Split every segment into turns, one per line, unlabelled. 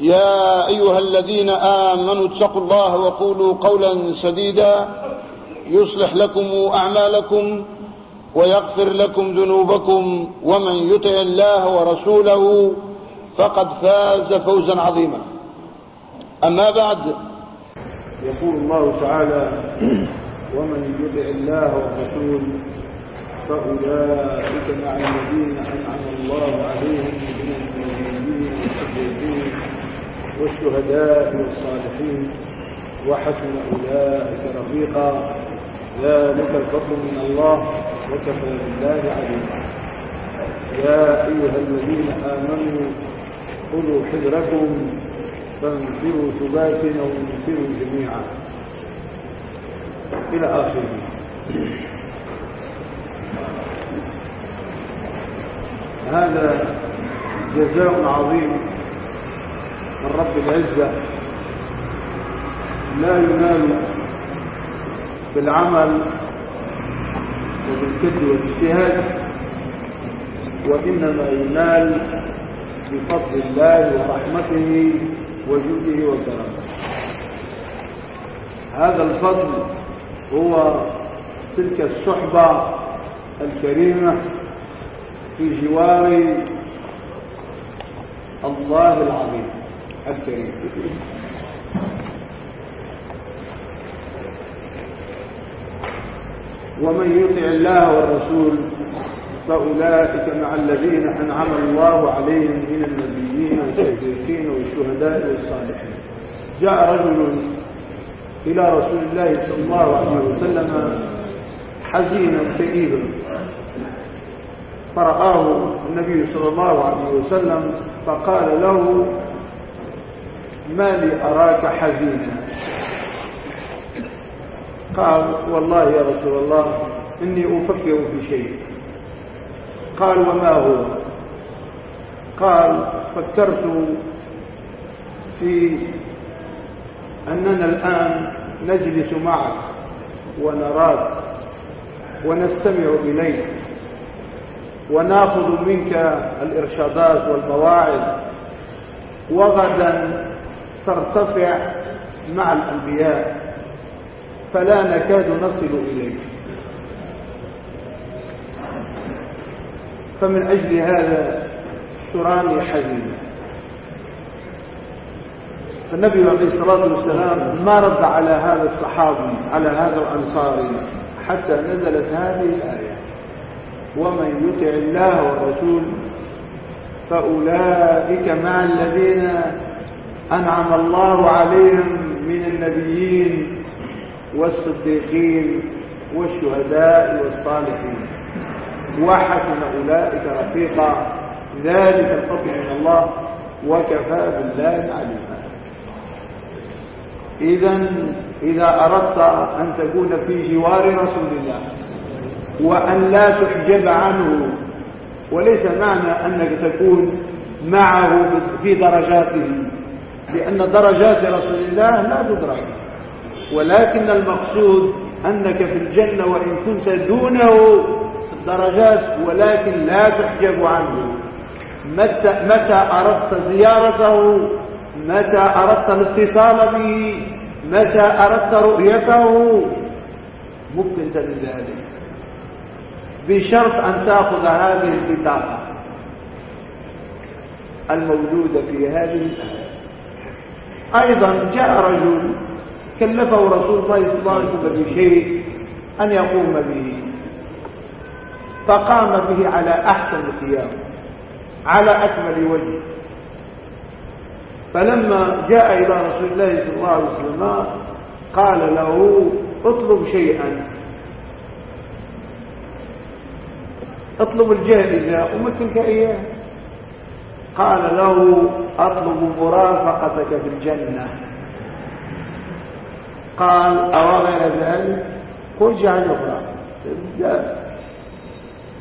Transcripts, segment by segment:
يا أيها الذين آمنوا اتقوا الله وقولوا قولا سديدا يصلح لكم أعمالكم ويغفر لكم ذنوبكم ومن يطع الله ورسوله فقد فاز فوزا عظيما. أما بعد
يقول الله تعالى ومن يطع الله والرسول فأولئك مع الذين أنعم الله عليهم من النبيين والصديقين والشهداء والصالحين وحسن أولئك رفيقا. ذلك الفضل من الله وكفى بالله عليما يا أيها الذين آمنوا خذوا حذركم فانفروا ثبات أو انفروا جميعا. إلى آخره. هذا جزاء عظيم. من رب العزة لا ينال بالعمل وبالكد والاجتهاد وإنما ينال بفضل الله ورحمته وجوده وكرمه هذا الفضل هو تلك الصحبة الكريمة في جوار الله العظيم. الكريم. ومن يطع الله والرسول فأولئك مع الذين أنعم الله عليهم من النبيين والصديقين والشهداء والصالحين. جاء رجل إلى رسول الله صلى الله عليه وسلم حزينا كئيبا فرآه النبي صلى الله عليه وسلم فقال له ما لي أراك حزينا. قال والله يا رسول الله إني أفكر في شيء. قال وما هو؟ قال فكرت في أننا الآن نجلس معك ونراك ونستمع إليك وناخذ منك الإرشادات والمواعظ وغدا ترتفع مع الأنبياء فلا نكاد نصل إليك. فمن أجل هذا تراني حزينا فالنبي عليه الصلاة والسلام ما رد على هذا الصحابي على هذا الأنصاري حتى نزلت هذه الآية. ومن يطع الله والرسول فأولئك مع الذين أنعم الله عليهم من النبيين والصديقين والشهداء والصالحين. وحسن أولئك رفيقا. ذلك الفضل من الله وكفى بالله عليما إذا إذا أردت أن تكون في جوار رسول الله وأن لا تحجب عنه وليس معنى أنك تكون معه في درجاته. لأن درجات رسول الله لا تدرك. ولكن المقصود أنك في الجنة وإن كنت دونه درجات ولكن لا تحجب عنه. متى, متى أردت زيارته؟ متى أردت الاتصال به؟ متى أردت رؤيته؟ ممكن ذلك بشرط أن تأخذ هذه البطاقة الموجودة في هذه الآية. أيضا جاء رجل كلفه رسول الله صلى الله عليه وسلم بشيء أن يقوم به فقام به على أحسن ثياب على أكمل وجه. فلما جاء إلى رسول الله صلى الله عليه وسلم قال له اطلب شيئا. اطلب الجائزة ومثلك إياه قال له أطلب مرافقتك في الجنة. قال أو غير ذلك؟ قل جعل أخرى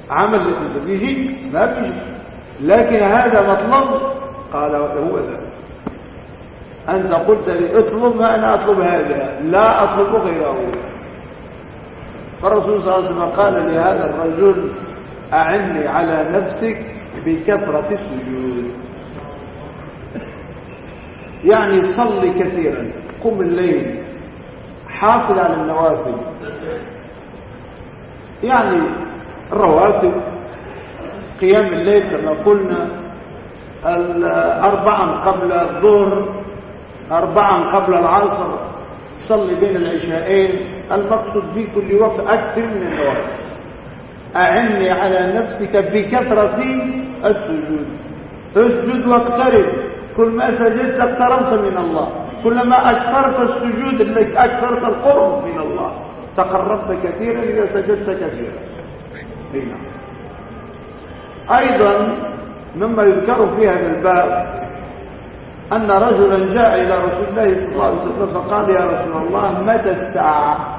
عمل لك بيجي ما بيجي. لكن هذا مطلب قال هو ذلك. أنت قلت لي اطلب ما أنا أطلب هذا. لا أطلب غيره. فالرسول صلى الله عليه وسلم قال لهذا الرجل أعني على نفسك بكثرة السجود. يعني صلي كثيرا. قم الليل. حافظ على النوافل. يعني الرواتب. قيام الليل كما قلنا. أربعا قبل الظهر. أربعا قبل العصر. صلي بين العشاءين. المقصود في كل وقت أكثر من النوافل. أعني على نفسك بكثرة السجود. اسجد واقترب. كل ما سجدت اقتربت من الله. كلما أكثرت السجود انك أكثرت القرب من الله. تقربت كثيرا إذا سجدت كثيرا. هنا. أيضا مما يذكر في هذا الباب أن رجلا جاء إلى رسول الله صلى الله عليه وسلم فقال يا رسول الله متى الساعة؟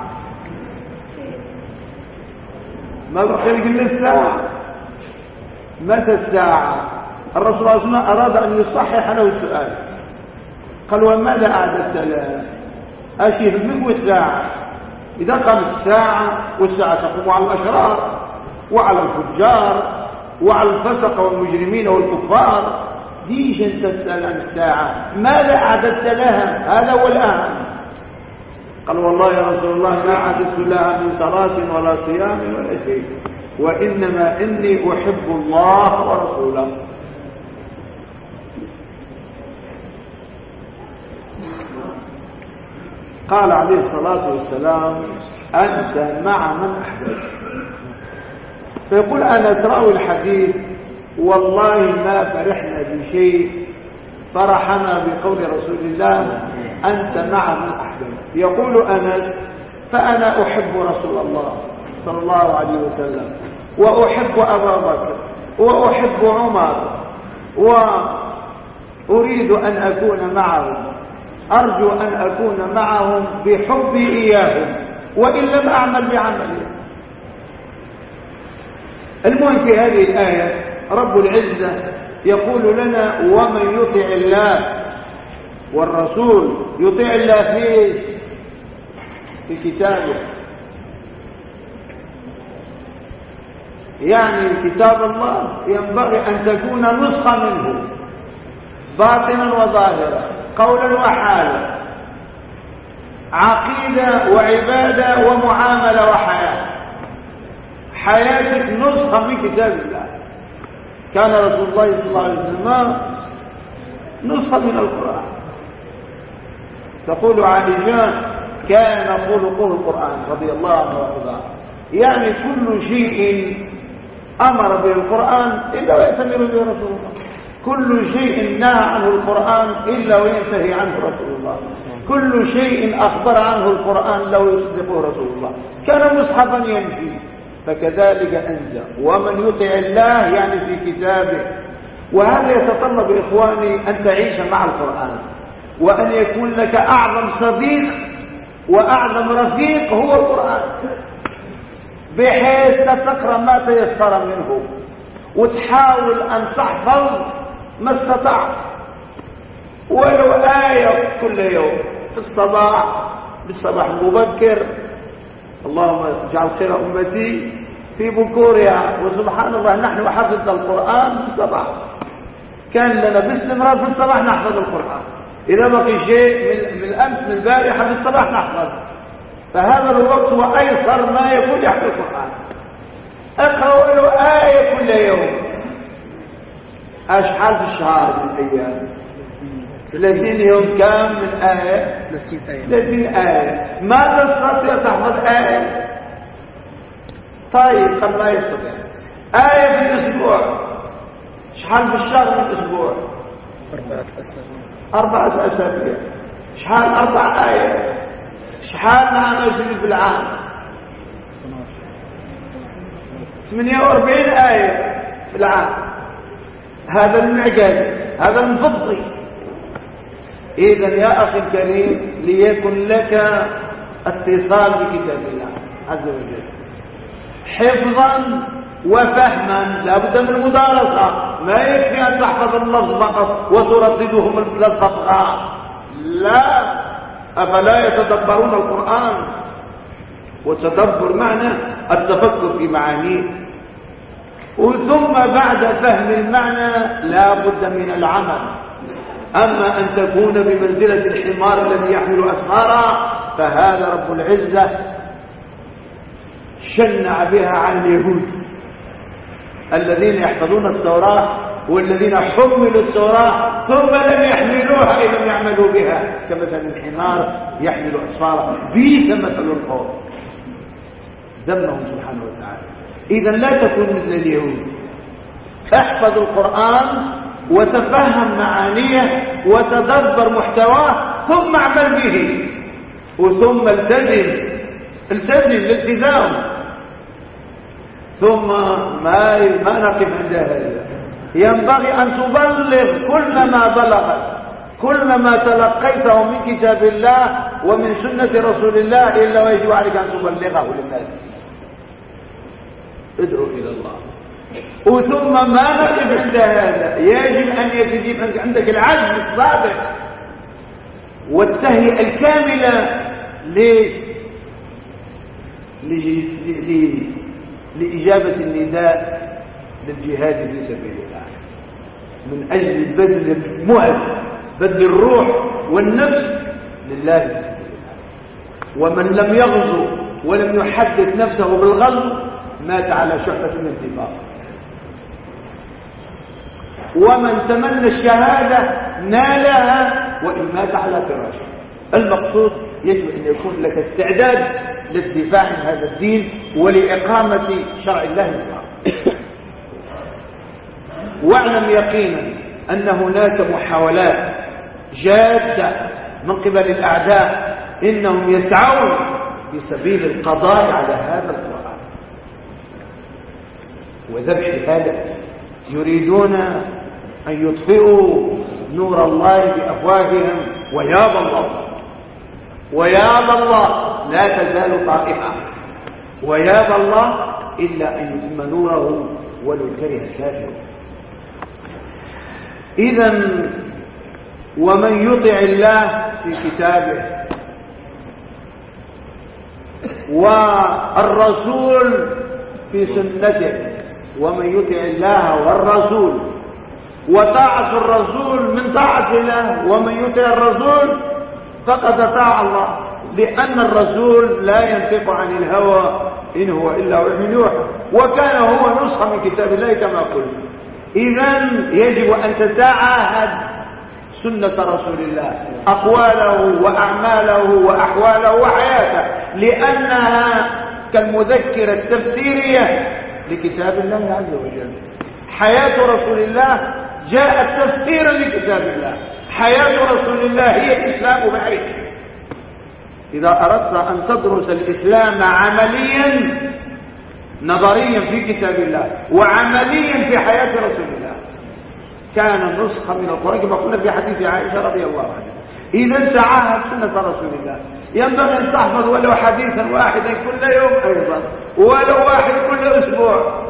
ما بخير قلنا الساعة. متى الساعة؟ الرسول صلى الله عليه وسلم أراد أن يصحح له السؤال. قال وماذا أعددت لها أشير منه الساعة؟ إذا قامت الساعة والساعة تقوم على الأشرار وعلى الفجار وعلى الفسق والمجرمين والكفار. ديش تسأل عن الساعة. ماذا أعددت لها هذا هو الأهم قال والله يا رسول الله ما أعددت لها من صلاة ولا صيام ولا شيء وإنما إني أحب الله ورسوله. قال عليه الصلاة والسلام أنت مع من أحببت فيقول أنا راوي الحديث والله ما فرحنا بشيء فرحنا بقول رسول الله أنت مع من أحببت يقول أنس فأنا أحب رسول الله صلى الله عليه وسلم وأحب أبا بكر وأحب عمر وأريد أن أكون معهم أرجو أن أكون معهم بحبي إياهم وإن لم أعمل بعملي. المهم في هذه الآية رب العزة يقول لنا ومن يطع الله والرسول يطيع الله في في كتابه يعني كتاب الله ينبغي أن تكون نسخة منه باطنا وظاهرا قولا وحالا عقيدة وعبادة ومعاملة وحياة. حياتك نسخة من كتاب الله. كان رسول الله صلى الله عليه وسلم نسخة من القرآن. تقول عائشة كان خلقه القرآن رضي الله عنه وأرضاه. يعني كل شيء أمر به القرآن إلا ويأتمر به رسول الله. كل شيء نهى عنه القرآن إلا وينتهي عنه رسول الله. كل شيء أخبر عنه القرآن لو يصدقه رسول الله. كان مصحفا يمشي فكذلك أنت ومن يطع الله يعني في كتابه. وهذا يتطلب إخواني أن تعيش مع القرآن؟ وأن يكون لك أعظم صديق وأعظم رفيق هو القرآن. بحيث تقرأ ما تيسر منه. وتحاول أن تحفظ ما استطعت. ولو آية كل يوم. في الصباح. بالصباح المبكر. اللهم اجعل خير أمتي في بكورها. وسبحان الله نحن حفظنا القرآن في الصباح. كان لنا باستمرار في الصباح نحفظ القرآن. إذا بقي شيء من, من الأمس من البارحة في الصباح نحفظ فهذا الوقت هو أيسر ما يكون يحفظ القرآن. اقرأ له آية كل يوم. أشحال في الشهر من الأيام؟ 30 يوم كم من آية. 30 آية. ما تستطيع تحفظ آية؟ طيب قد لا يستطيع. آية في الأسبوع. شحال في الشهر من الأسبوع؟ أربعة أسابيع. شحال أربع آية. شحال مع نزل في العام 48 آية في العام هذا المعجز هذا المفضي إذا يا أخي الكريم ليكن لك اتصال بكتاب الله عز وجل. حفظا وفهما لا بد من المدارسة ما يكفي أن تحفظ اللفظ فقط وتردده مثل الصفقات لا. أفلا يتدبرون القرآن؟ وتدبر معنى التفكر في معانيه. ثم بعد فهم المعنى لا بد من العمل. أما أن تكون بمنزلة الحمار الذي يحمل أسفارا فهذا رب العزة شنع بها عن اليهود. الذين يحفظون التوراة والذين حملوا التوراة ثم لم يحملوها أي لم يعملوا بها. كمثل الحمار يحمل أسفارا بيس مثل القوم ذمهم سبحانه وتعالى. إذا لا تكون مثل اليهود. احفظ القرآن وتفهم معانيه وتدبر محتواه ثم اعمل به. وثم التزم. التزم الالتزام ثم ما ما نقف عند هذا. ينبغي أن تبلغ كل ما بلغت كل ما تلقيته من كتاب الله ومن سنة رسول الله إلا ويجب عليك أن تبلغه للناس. ادعو إلى الله. وثم ما نقف عند هذا. يجب أن يجب عندك العزم الصادق والتهيئة الكاملة ليش لإجابة النداء للجهاد في سبيل الله. من أجل بذل المؤد بذل الروح والنفس لله ومن لم يغزو ولم يحدث نفسه بالغزو مات على شحة الانتفاق ومن تمنى الشهادة نالها وإن مات على فراشه. المقصود يجب أن يكون لك استعداد للدفاع عن هذا الدين ولإقامة شرع الله الإسلام واعلم يقينا أن هناك محاولات جادة من قبل الأعداء إنهم يسعون في سبيل القضاء على هذا القرآن. وذبح هذا يريدون أن يطفئوا نور الله بأفواههم ويابى الله. ويابى الله لا تزال طائفة ويابى الله إلا أن يتم نوره ولو كره الكافر. إذا ومن يطع الله في كتابه والرسول في سنته ومن يطع الله والرسول وطاعة الرسول من طاعة الله ومن يطع الرسول فقد أطاع الله لأن الرسول لا ينطق عن الهوى إن هو إلا وحي يوحى وكان هو نسخة من كتاب الله كما قلت. إذا يجب أن تتعاهد سنة رسول الله أقواله وأعماله وأحواله وحياته لأنها كالمذكرة التفسيرية لكتاب الله عز وجل. حياة رسول الله جاءت تفسيرا لكتاب الله. حياة رسول الله هي الإسلام بعيد. إذا أردت أن تدرس الإسلام عمليا نظريا في كتاب الله وعمليا في حياة رسول الله. كان نسخة من القرآن كما قلنا في حديث عائشة رضي الله عنها. إذا تعاهد سنة رسول الله. ينبغي أن تحفظ ولو حديثا واحدا كل يوم أيضا ولو واحد كل أسبوع.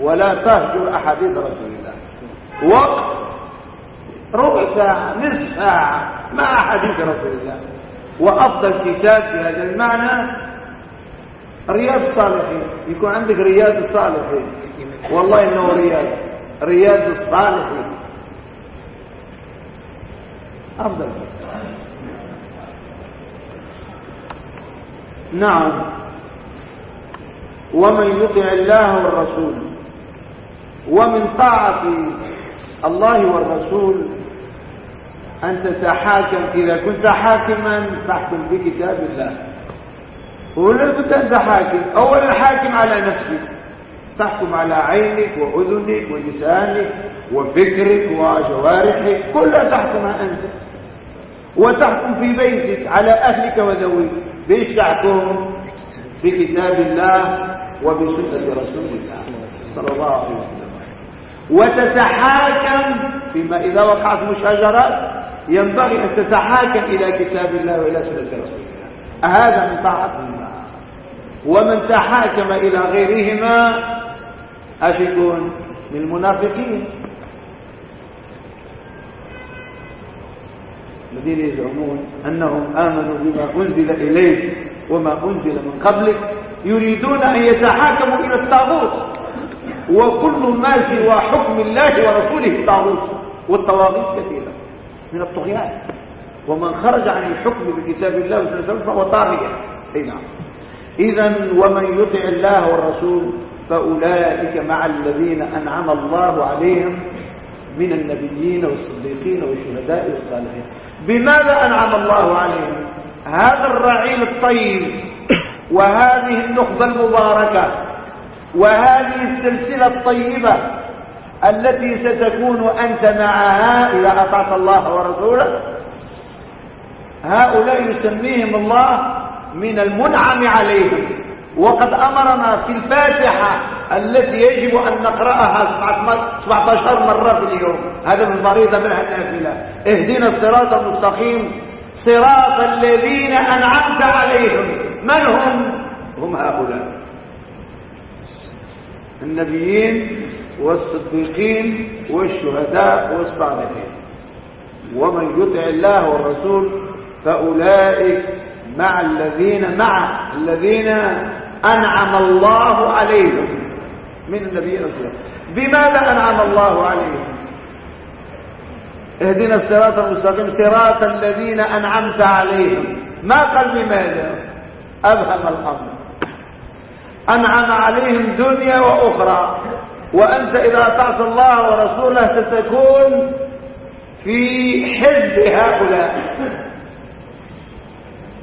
ولا تهجر أحاديث رسول الله. وقت ربع ساعة نصف ساعة مع حديث رسول الله وأفضل كتاب في هذا المعنى رياض الصالحين. يكون عندك رياض الصالحين. والله إنه رياض. رياض الصالحين. أفضل. نعم. ومن يطع الله والرسول. ومن طاعة الله والرسول. أن تتحاكم إذا كنت حاكما فاحكم بكتاب الله. ولا كنت أنت حاكم أولا حاكم على نفسك. تحكم على عينك وأذنك ولسانك وفكرك وجوارحك كلها تحكمها أنت. وتحكم في بيتك على أهلك وذويك. بيش تحكم؟ بكتاب الله وبسنة رسول الله صلى الله عليه وسلم. وتتحاكم فيما إذا وقعت مشاجرات ينبغي أن تتحاكم إلى كتاب الله وإلى سنة رسول الله هذا من طاعة الله. ومن تحاكم إلى غيرهما أشكون من المنافقين الذين يزعمون أنهم آمنوا بما أنزل إليك وما أنزل من قبلك يريدون أن يتحاكموا إلى الطاغوت. وكل ما سوى حكم الله ورسوله طاغوت. والطواغيت كثيرة. من الطغيان. ومن خرج عن الحكم بكتاب الله وسلم فهو طاغية. أي نعم. اذا ومن يطع الله والرسول فأولئك مع الذين أنعم الله عليهم من النبيين والصديقين والشهداء والصالحين. بماذا أنعم الله عليهم؟ هذا الرعيل الطيب وهذه النخبة المباركة وهذه السلسلة الطيبة التي ستكون أنت معها إذا أطعت الله ورسوله. هؤلاء يسميهم الله من المنعم عليهم. وقد أمرنا في الفاتحة التي يجب أن نقرأها 17 مرة في اليوم. هذا من فريضة منها النافلة. اهدنا الصراط المستقيم. صراط الذين أنعمت عليهم. من هم؟ هم هؤلاء. النبيين والصديقين والشهداء والصالحين. ومن يطع الله والرسول فأولئك مع الذين مع الذين أنعم الله عليهم من النبيين والصالحين بماذا أنعم الله عليهم؟ اهدنا الصراط المستقيم صراط الذين أنعمت عليهم. ما قال بماذا؟ أبهم الأمر أنعم عليهم دنيا وأخرى. وأنت إذا أطعت الله ورسوله ستكون في حزب هؤلاء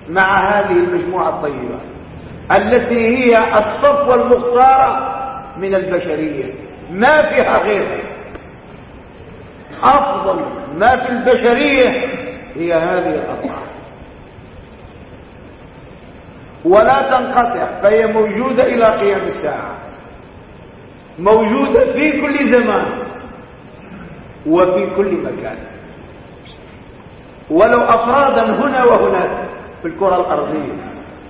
مع هذه المجموعة الطيبة التي هي الصفوة المختارة من البشرية. ما فيها غيرها أفضل ما في البشرية هي هذه الأطعام ولا تنقطع فهي موجودة إلى قيام الساعة. موجودة في كل زمان وفي كل مكان. ولو أفرادا هنا وهناك في الكرة الأرضية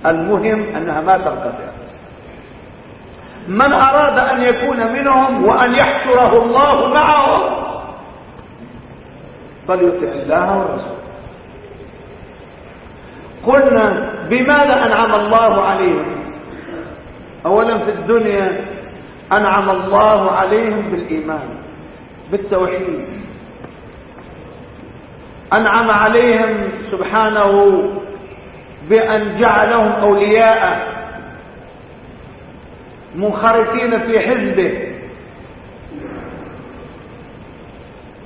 المهم أنها ما تنقطع. من أراد أن يكون منهم وأن يحشره الله معهم فليطع الله ورسوله. قلنا بماذا أنعم الله عليهم؟ أولا في الدنيا أنعم الله عليهم بالإيمان بالتوحيد. أنعم عليهم سبحانه بأن جعلهم أولياء منخرطين في حزبه.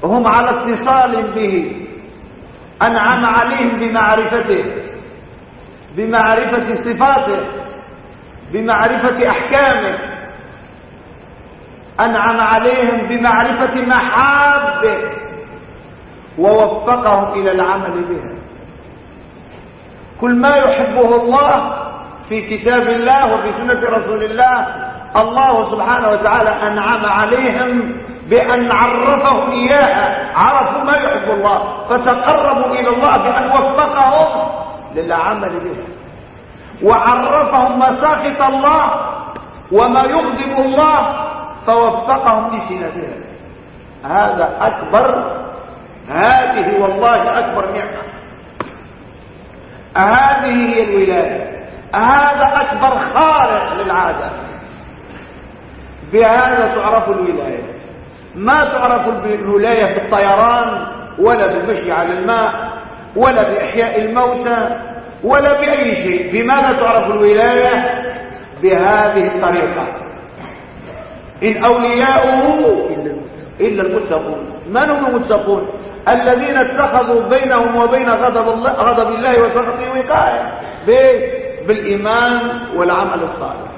هم على اتصال به. أنعم عليهم بمعرفته بمعرفة صفاته بمعرفة أحكامه. أنعم عليهم بمعرفة محابة ووفقهم إلى العمل بها. كل ما يحبه الله في كتاب الله وفي سنة رسول الله الله سبحانه وتعالى أنعم عليهم بأن عرفهم إياها. عرفوا ما يحب الله فتقربوا إلى الله بأن وفقهم للعمل بها. وعرفهم مساخط الله وما يغضب الله فوفقهم لسنتها هذا أكبر هذه والله أكبر نعمة. هذه هي الولاية. هذا أكبر خارق للعادة. بهذا تعرف الولاية. ما تعرف الولاية بالطيران ولا بالمشي على الماء ولا بإحياء الموتى ولا بأي شيء. بماذا تعرف الولاية؟ بهذه الطريقة. إن أولياؤه إلا المتقون. من هم المتقون؟ الذين اتخذوا بينهم وبين غضب الله, غضب الله وسخطه وقاية بالإيمان والعمل الصالح.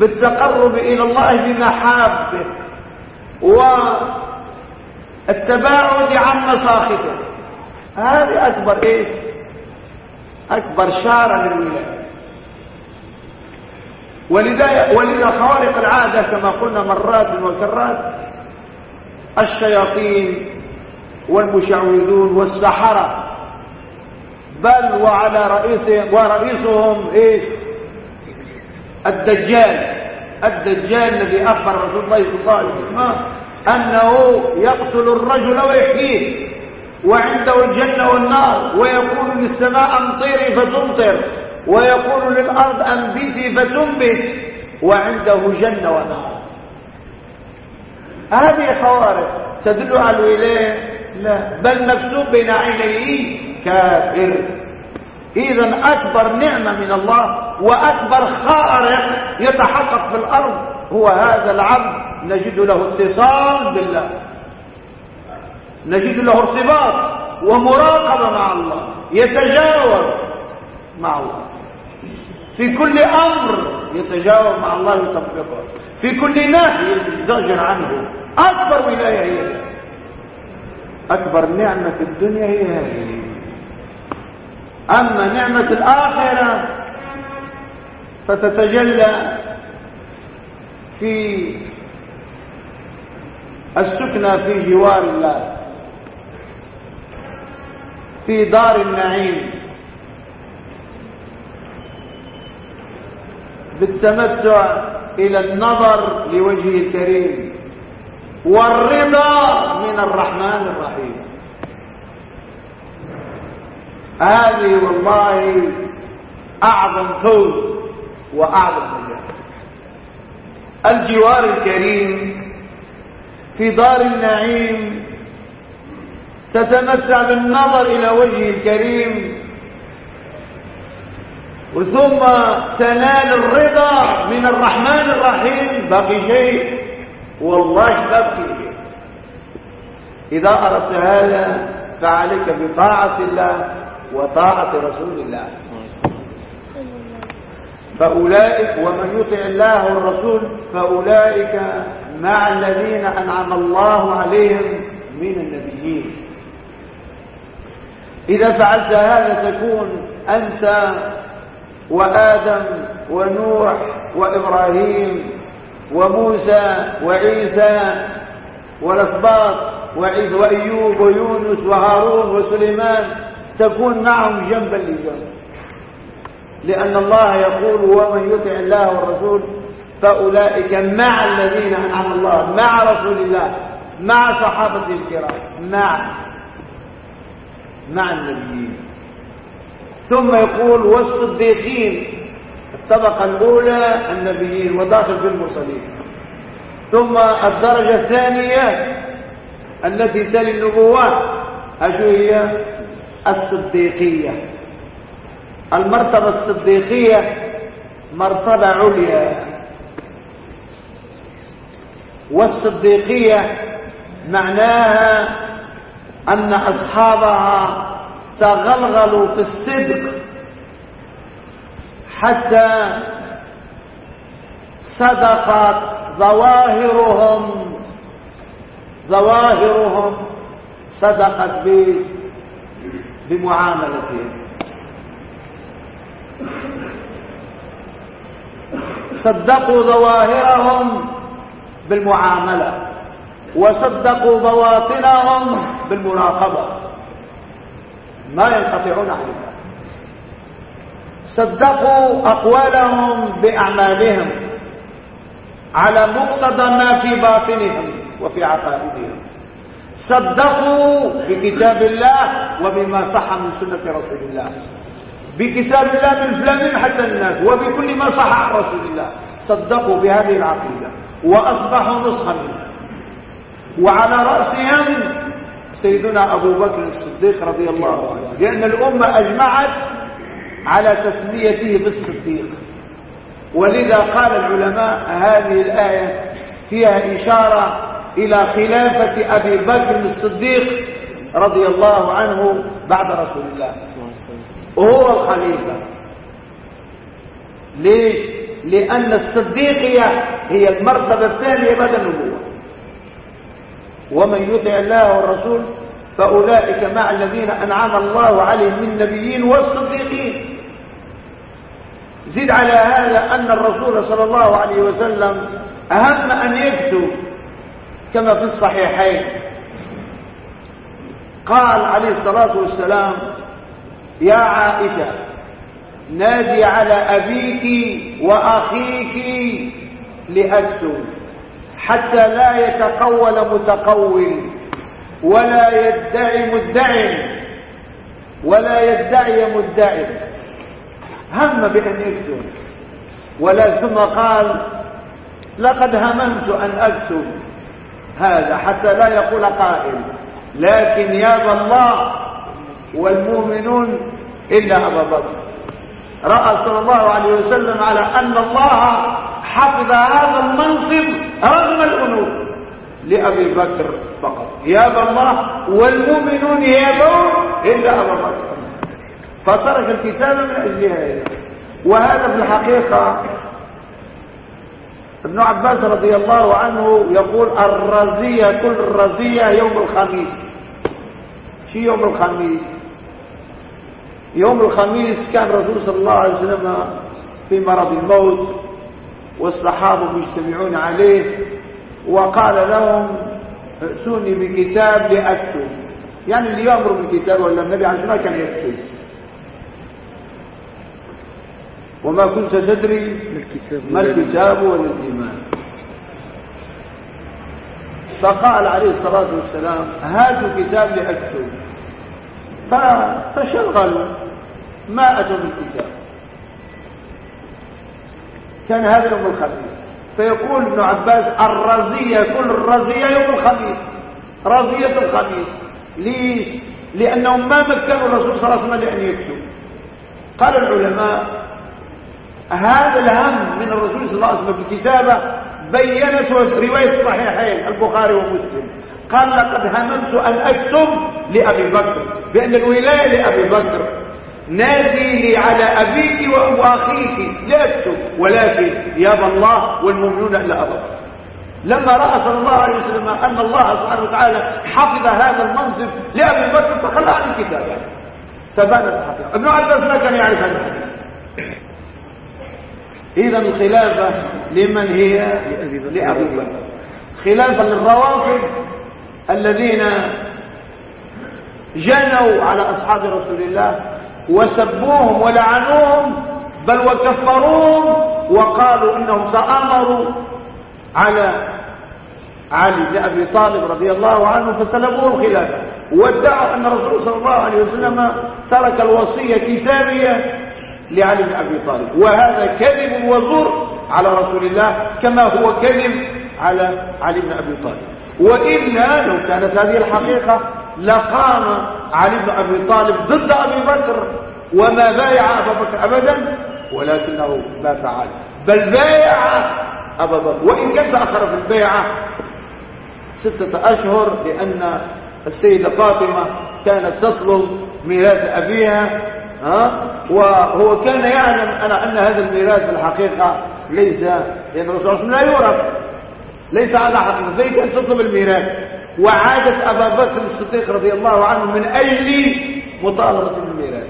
بالتقرب إلى الله بمحابه والتباعد عن مساخطه هذه أكبر إيه أكبر شارة للولاية. ولذا ولذا خوارق العادة كما قلنا مرات وكرات الشياطين والمشعوذون والسحرة. بل وعلى رئيسهم ورئيسهم إيش؟ الدجال. الدجال الذي أخبر رسول الله صلى الله عليه وسلم أنه يقتل الرجل ويحييه وعنده الجنة والنار ويقول للسماء امطري فتمطر. ويقول للأرض أنبتي فتنبت وعنده جنة ونار. هذه خوارق تدل على الولاية لا بل مكتوب بين عينيه كافر. إذا أكبر نعمة من الله وأكبر خارق يتحقق في الأرض هو هذا العبد. نجد له اتصال بالله. نجد له ارتباط ومراقبة مع الله. يتجاوز مع الله. في كل أمر يتجاوب مع الله ويطبقه. في كل نهي يزجر عنه. أكبر ولاية هي. أكبر نعمة في الدنيا هي هذه. أما نعمة الآخرة فتتجلى في السكنى في جوار الله في دار النعيم. بالتمتع إلى النظر لوجهه الكريم. والرضا من الرحمن الرحيم. هذه والله أعظم فوز وأعظم نجاح. الجوار الكريم في دار النعيم تتمتع بالنظر إلى وجهه الكريم وثم تنال الرضا من الرحمن الرحيم. باقي شيء؟ والله باقي شيء. إذا أردت هذا فعليك بطاعة الله وطاعة رسول الله. فأولئك ومن يطع الله والرسول فأولئك مع الذين أنعم الله عليهم من النبيين. إذا فعلت هذا تكون أنت وآدم ونوح وإبراهيم وموسى وعيسى والأسباط وعيسى وأيوب ويونس وهارون وسليمان تكون معهم جنبا لجنب لأن الله يقول ومن يطع الله والرسول فأولئك مع الذين أنعم الله مع رسول الله مع صحابة الكرام مع مع النبيين. ثم يقول والصديقين. الطبقة الأولى النبيين وداخل في المرسلين. ثم الدرجة الثانية التي تلي النبوات أشو هي الصديقية. المرتبة الصديقية مرتبة عليا. والصديقية معناها أن أصحابها تغلغلوا في الصدق حتى صدقت ظواهرهم. ظواهرهم صدقت بمعاملتهم. صدقوا ظواهرهم بالمعاملة وصدقوا بواطنهم بالمراقبة. ما ينقطعون عن الله صدقوا أقوالهم بأعمالهم على مقتضى ما في باطنهم وفي عقائدهم. صدقوا بكتاب الله وبما صح من سنة رسول الله. بكتاب الله من فلان حتى الناس وبكل ما صح عن رسول الله. صدقوا بهذه العقيدة وأصبحوا نسخا منها. وعلى رأسهم سيدنا أبو بكر الصديق رضي الله عنه. لأن الأمة أجمعت على تسميته بالصديق. ولذا قال العلماء هذه الآية فيها إشارة إلى خلافة أبي بكر الصديق رضي الله عنه بعد رسول الله. وهو الخليفة. ليش؟ لأن الصديقية هي المرتبة الثانية بعد النبوة. ومن يطع الله والرسول فأولئك مع الذين أنعم الله عليهم من النبيين والصديقين. زد على هذا أن الرسول صلى الله عليه وسلم أهم أن يكتب كما في الصحيحين. قال عليه الصلاة والسلام يا عائشة نادي على أبيك وأخيك لأكتب. حتى لا يتقول متقول ولا يدعي مدعي ولا يدعي مدعي. هم بأن يكتب. ولا ثم قال لقد هممت أن أكتب هذا حتى لا يقول قائل. لكن يابى الله والمؤمنون إلا أبا بكر. رأى صلى الله عليه وسلم على أن الله حفظ هذا المنصب رغم الأنوف لأبي بكر فقط. يابى الله والمؤمنون يابون إلا أبا بكر. فترك الكتاب من أجل هذا وهذا في الحقيقة ابن عباس رضي الله عنه يقول الرزية كل الرزية يوم الخميس. شي يوم الخميس؟ يوم الخميس كان الرسول صلى الله عليه وسلم في مرض الموت. والصحابة مجتمعون عليه وقال لهم ائتوني بكتاب لأكتب. يعني اللي يأمر بالكتاب ولا النبي عليه ما كان يكتب. وما كنت تدري ما الكتاب ولا الإيمان. فقال عليه الصلاة والسلام هاتوا كتاب لأكتب. فشغل ما أتوا بالكتاب. كان هذا يوم الخميس. فيقول ابن عباس الرزية كل الرزية يوم الخميس. رزية الخميس. ليش؟ لأنهم ما مكنوا الرسول صلى الله عليه وسلم لأن يكتب. قال العلماء هذا الهم من الرسول صلى الله عليه وسلم في الكتابة بينته رواية الصحيحين البخاري ومسلم. قال لقد هممت أن أكتب لأبي بكر. بأن الولاية لأبي بكر. نادي لي على أبيك وأخيك. أكتب ولكن يابى الله والمؤمنون إلا بكر لما رأى صلى الله عليه وسلم أن الله سبحانه وتعالى حفظ هذا المنصب لأبي بكر فخلى عن الكتابة فبانت الحقيقة. ابن عباس ما كان يعرف هذا إذا الخلافة لمن هي؟ لأبي بكر. خلافة للروافض الذين جنوا على أصحاب رسول الله وسبوهم ولعنوهم بل وكفروهم وقالوا إنهم تآمروا على علي بن أبي طالب رضي الله عنه فسلبوه الخلافة. وادعوا أن الرسول صلى الله عليه وسلم ترك الوصية كتابية لعلي بن أبي طالب. وهذا كذب وزور على رسول الله كما هو كذب على علي بن أبي طالب. وإلا لو كانت هذه الحقيقة لقام علي بن أبي طالب ضد أبي بكر وما بايع أبا بكر أبدا ولكنه لا فعل. بل بايع أبا بكر. وإن كان تأخر في البيعة ستة أشهر لأن السيدة فاطمة كانت تطلب ميراث أبيها ها؟ وهو كان يعلم أنا أن هذا الميراث في الحقيقة ليس الرسول الله عليه وسلم لا يورث ليس على حقيقة زي كان تطلب الميراث. وعادت أبا بكر الصديق رضي الله عنه من أجل مطالبة الميراث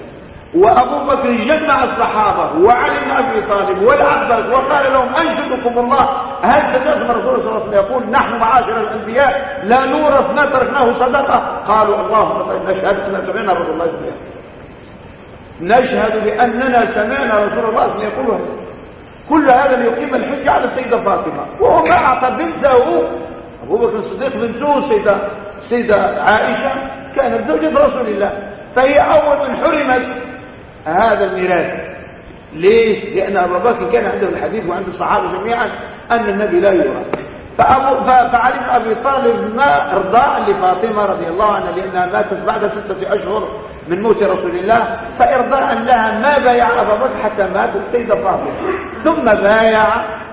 وأبو بكر جمع الصحابة وعلي بن أبي طالب والعباس وقال لهم أنشدكم الله هل الرسول صلى الله عليه وسلم يقول نحن معاشر الأنبياء لا نورث ما تركناه صدقة. قالوا اللهم نشهد أن سمعنا رسول الله صلى نشهد بأننا سمعنا رسول الله صلى يقول كل هذا ليقيم الحجة على السيدة فاطمة. وهو ما أعطى بنته أبو بكر الصديق بنته السيدة, السيدة عائشة كانت زوجة رسول الله فهي أول من حرمت هذا الميراث. ليش؟ لأن أبو بكر كان عنده الحديث وعند الصحابة جميعا أن النبي لا يرى فعلي بن أبي طالب ما إرضاء لفاطمة رضي الله عنها لأنها ماتت بعد ستة أشهر من موت رسول الله فإرضاء لها ما بايع أبا بكر حتى مات السيدة فاطمة. ثم بايع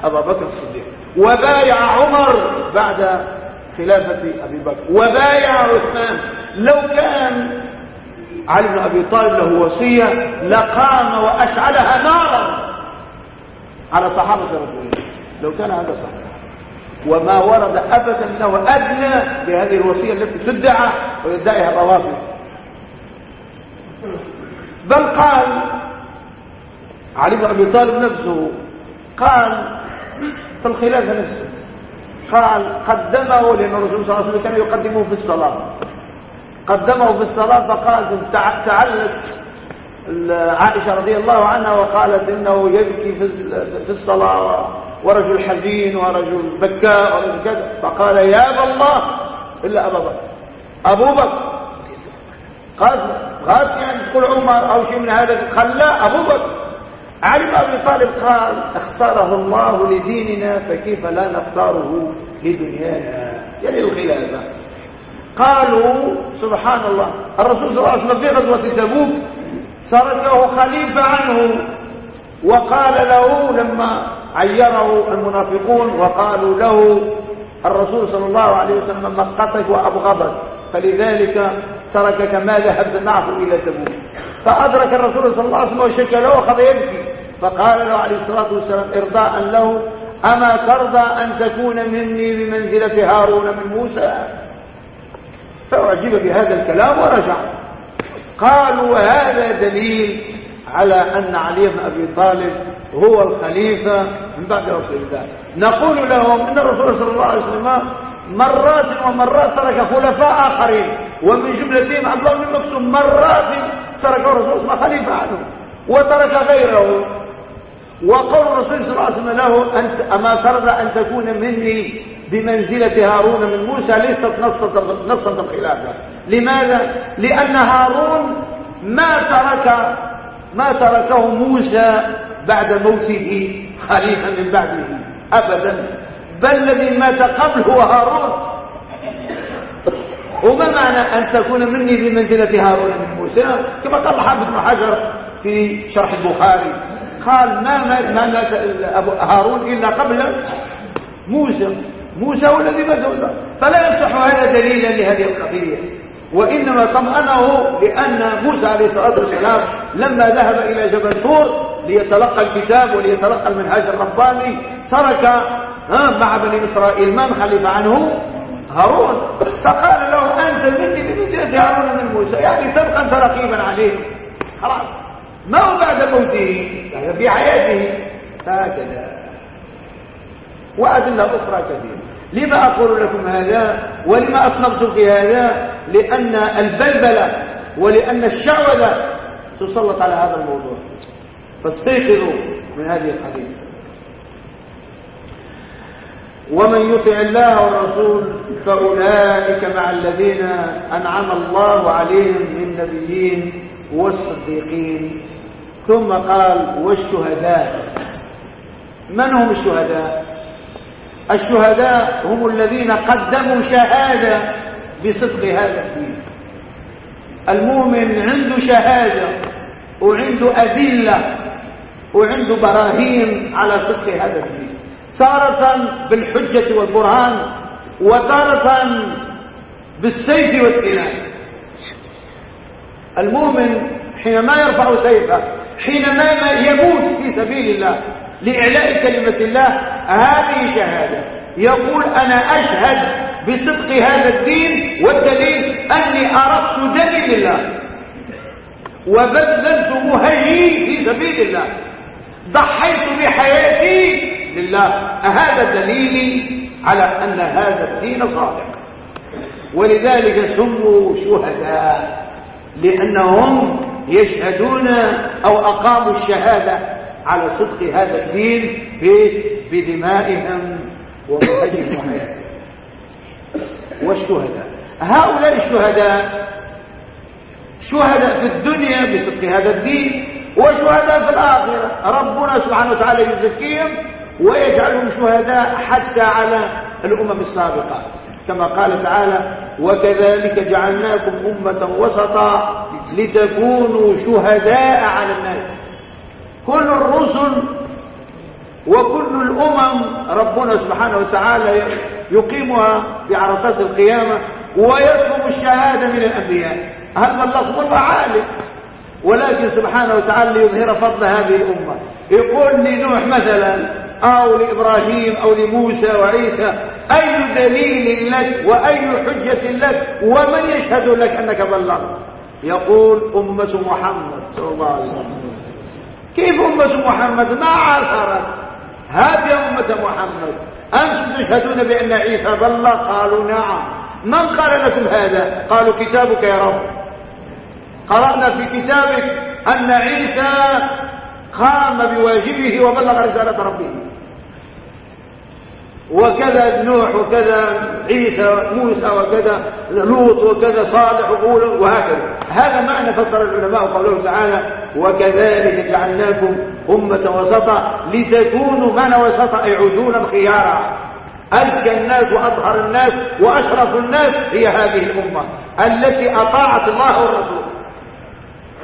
أبا بكر الصديق. وبايع عمر بعد خلافة أبي بكر. وبايع عثمان. لو كان علي بن أبي طالب له وصية لقام وأشعلها نارا على صحابة رسول الله. لو كان هذا صحيح. وما ورد أبدا أنه أدنى بهذه الوصية التي تدعى ويدعيها الروافض بل قال علي بن أبي طالب نفسه قال في الخلافة نفسه قال قدمه لأن الرسول صلى الله عليه وسلم كان يقدمه في الصلاة. قدمه في الصلاة فقال تعلت عائشة رضي الله عنها وقالت إنه يبكي في الصلاة ورجل حزين ورجل بكاء ورجل كذا. فقال يا أبا الله إلا أبا بكر. أبو بكر. قال قال يعني تقول عمر أو شيء من هذا لا أبو بكر. علي بن أبي طالب قال اختاره الله لديننا فكيف لا نختاره لدنيانا؟ يعني الخلافة قالوا سبحان الله الرسول صلى الله عليه وسلم في غزوة تبوك تركه خليفة عنه وقال له لما عيره المنافقون وقالوا له الرسول صلى الله عليه وسلم مسقطك وأبغضك فلذلك تركك ما ذهبت معه إلى تبوك. فأدرك الرسول صلى الله عليه وسلم وشكى له وأخذ يبكي فقال له عليه الصلاة والسلام إرضاء له أما ترضى أن تكون مني بمنزلة هارون من موسى؟ فأعجب بهذا الكلام ورجع. قالوا هذا دليل على أن علي بن أبي طالب هو الخليفة من بعد رسول الله. نقول لهم إن الرسول صلى الله عليه وسلم مرات ومرات ترك خلفاء آخرين ومن جملتهم عبد الله بن مكتوم مرات ترك الرسول صلى الله عليه وسلم خليفة عنه وترك غيره. وقول الرسول صلى الله عليه وسلم له أنت أما ترضى أن تكون مني بمنزلة هارون من موسى ليست نصا الخلافة لماذا؟ لأن هارون ما ترك ما تركه موسى بعد موته خليفة من بعده أبدا. بل الذي مات قبل هو هارون. وما معنى أن تكون مني بمنزلة هارون من موسى؟ كما قال حافظ بن حجر في شرح البخاري. قال ما ما مات هارون إلا قبل موسى. موسى هو الذي مات فلا يصح هذا دليلا لهذه القضية. وإنما طمأنه لأن موسى عليه الصلاة والسلام لما ذهب إلى جبل طور ليتلقى الكتاب وليتلقى المنهاج الرباني ترك مع بني إسرائيل من خلف عنه؟ هارون. فقال له أنت مني بمثلة هارون من موسى. يعني تبقى أنت رقيبا عليه. خلاص. ما هو بعد موته؟ يعني في حياته. هكذا. وأدلة أخرى كثيرة. لما أقول لكم هذا ولما أصنفت في هذا؟ لأن البلبلة ولأن الشعوذة تسلط على هذا الموضوع. فاستيقظوا من هذه الحديث. ومن يطع الله والرسول فأولئك مع الذين أنعم الله عليهم من النبيين والصديقين. ثم قال والشهداء. من هم الشهداء؟ الشهداء هم الذين قدموا شهادة بصدق هذا الدين. المؤمن عنده شهادة وعنده أدلة وعنده براهين على صدق هذا الدين. تارة بالحجة والبرهان وتارة بالسيف والسلاح المؤمن حينما يرفع سيفه حينما يموت في سبيل الله لإعلاء كلمة الله هذه شهادة. يقول أنا أشهد بصدق هذا الدين والدليل أني أردت دمي لله. وبذلت مهيي في سبيل الله. ضحيت بحياتي لله. هذا دليلي على أن هذا الدين صادق. ولذلك سموا شهداء. لأنهم يشهدون أو أقاموا الشهادة على صدق هذا الدين بدمائهم وحياتهم والشهداء هؤلاء الشهداء شهداء في الدنيا بصدق هذا الدين وشهداء في الآخرة. ربنا سبحانه وتعالى يزكيهم ويجعلهم شهداء حتى على الأمم السابقة. كما قال تعالى وكذلك جعلناكم أمة وسطا لتكونوا شهداء على الناس. كل الرسل وكل الأمم ربنا سبحانه وتعالى يقيمها في عرصات القيامة ويطلب الشهادة من الأنبياء. هذا اللفظ والله عالم ولكن سبحانه وتعالى ليظهر فضل هذه الأمة. يقول لنوح مثلا أو لإبراهيم أو لموسى وعيسى أي دليل لك وأي حجة لك ومن يشهد لك أنك بلغت؟ يقول أمة محمد صلى الله عليه وسلم. كيف أمة محمد؟ ما عاصرت هذه أمة محمد. أنتم تشهدون بأن عيسى بلغ؟ قالوا نعم. من قال لكم هذا؟ قالوا كتابك يا رب. قرأنا في كتابك أن عيسى قام بواجبه وبلغ رسالة ربه. وكذا نوح وكذا عيسى موسى وكذا لوط وكذا صالح وهكذا. هذا معنى فسر العلماء قوله تعالى وكذلك جعلناكم أمة وسطا لتكونوا من وسطا أي عدولا خيارا أزكى الناس وأطهر الناس وأشرف الناس هي هذه الأمة التي أطاعت الله والرسول.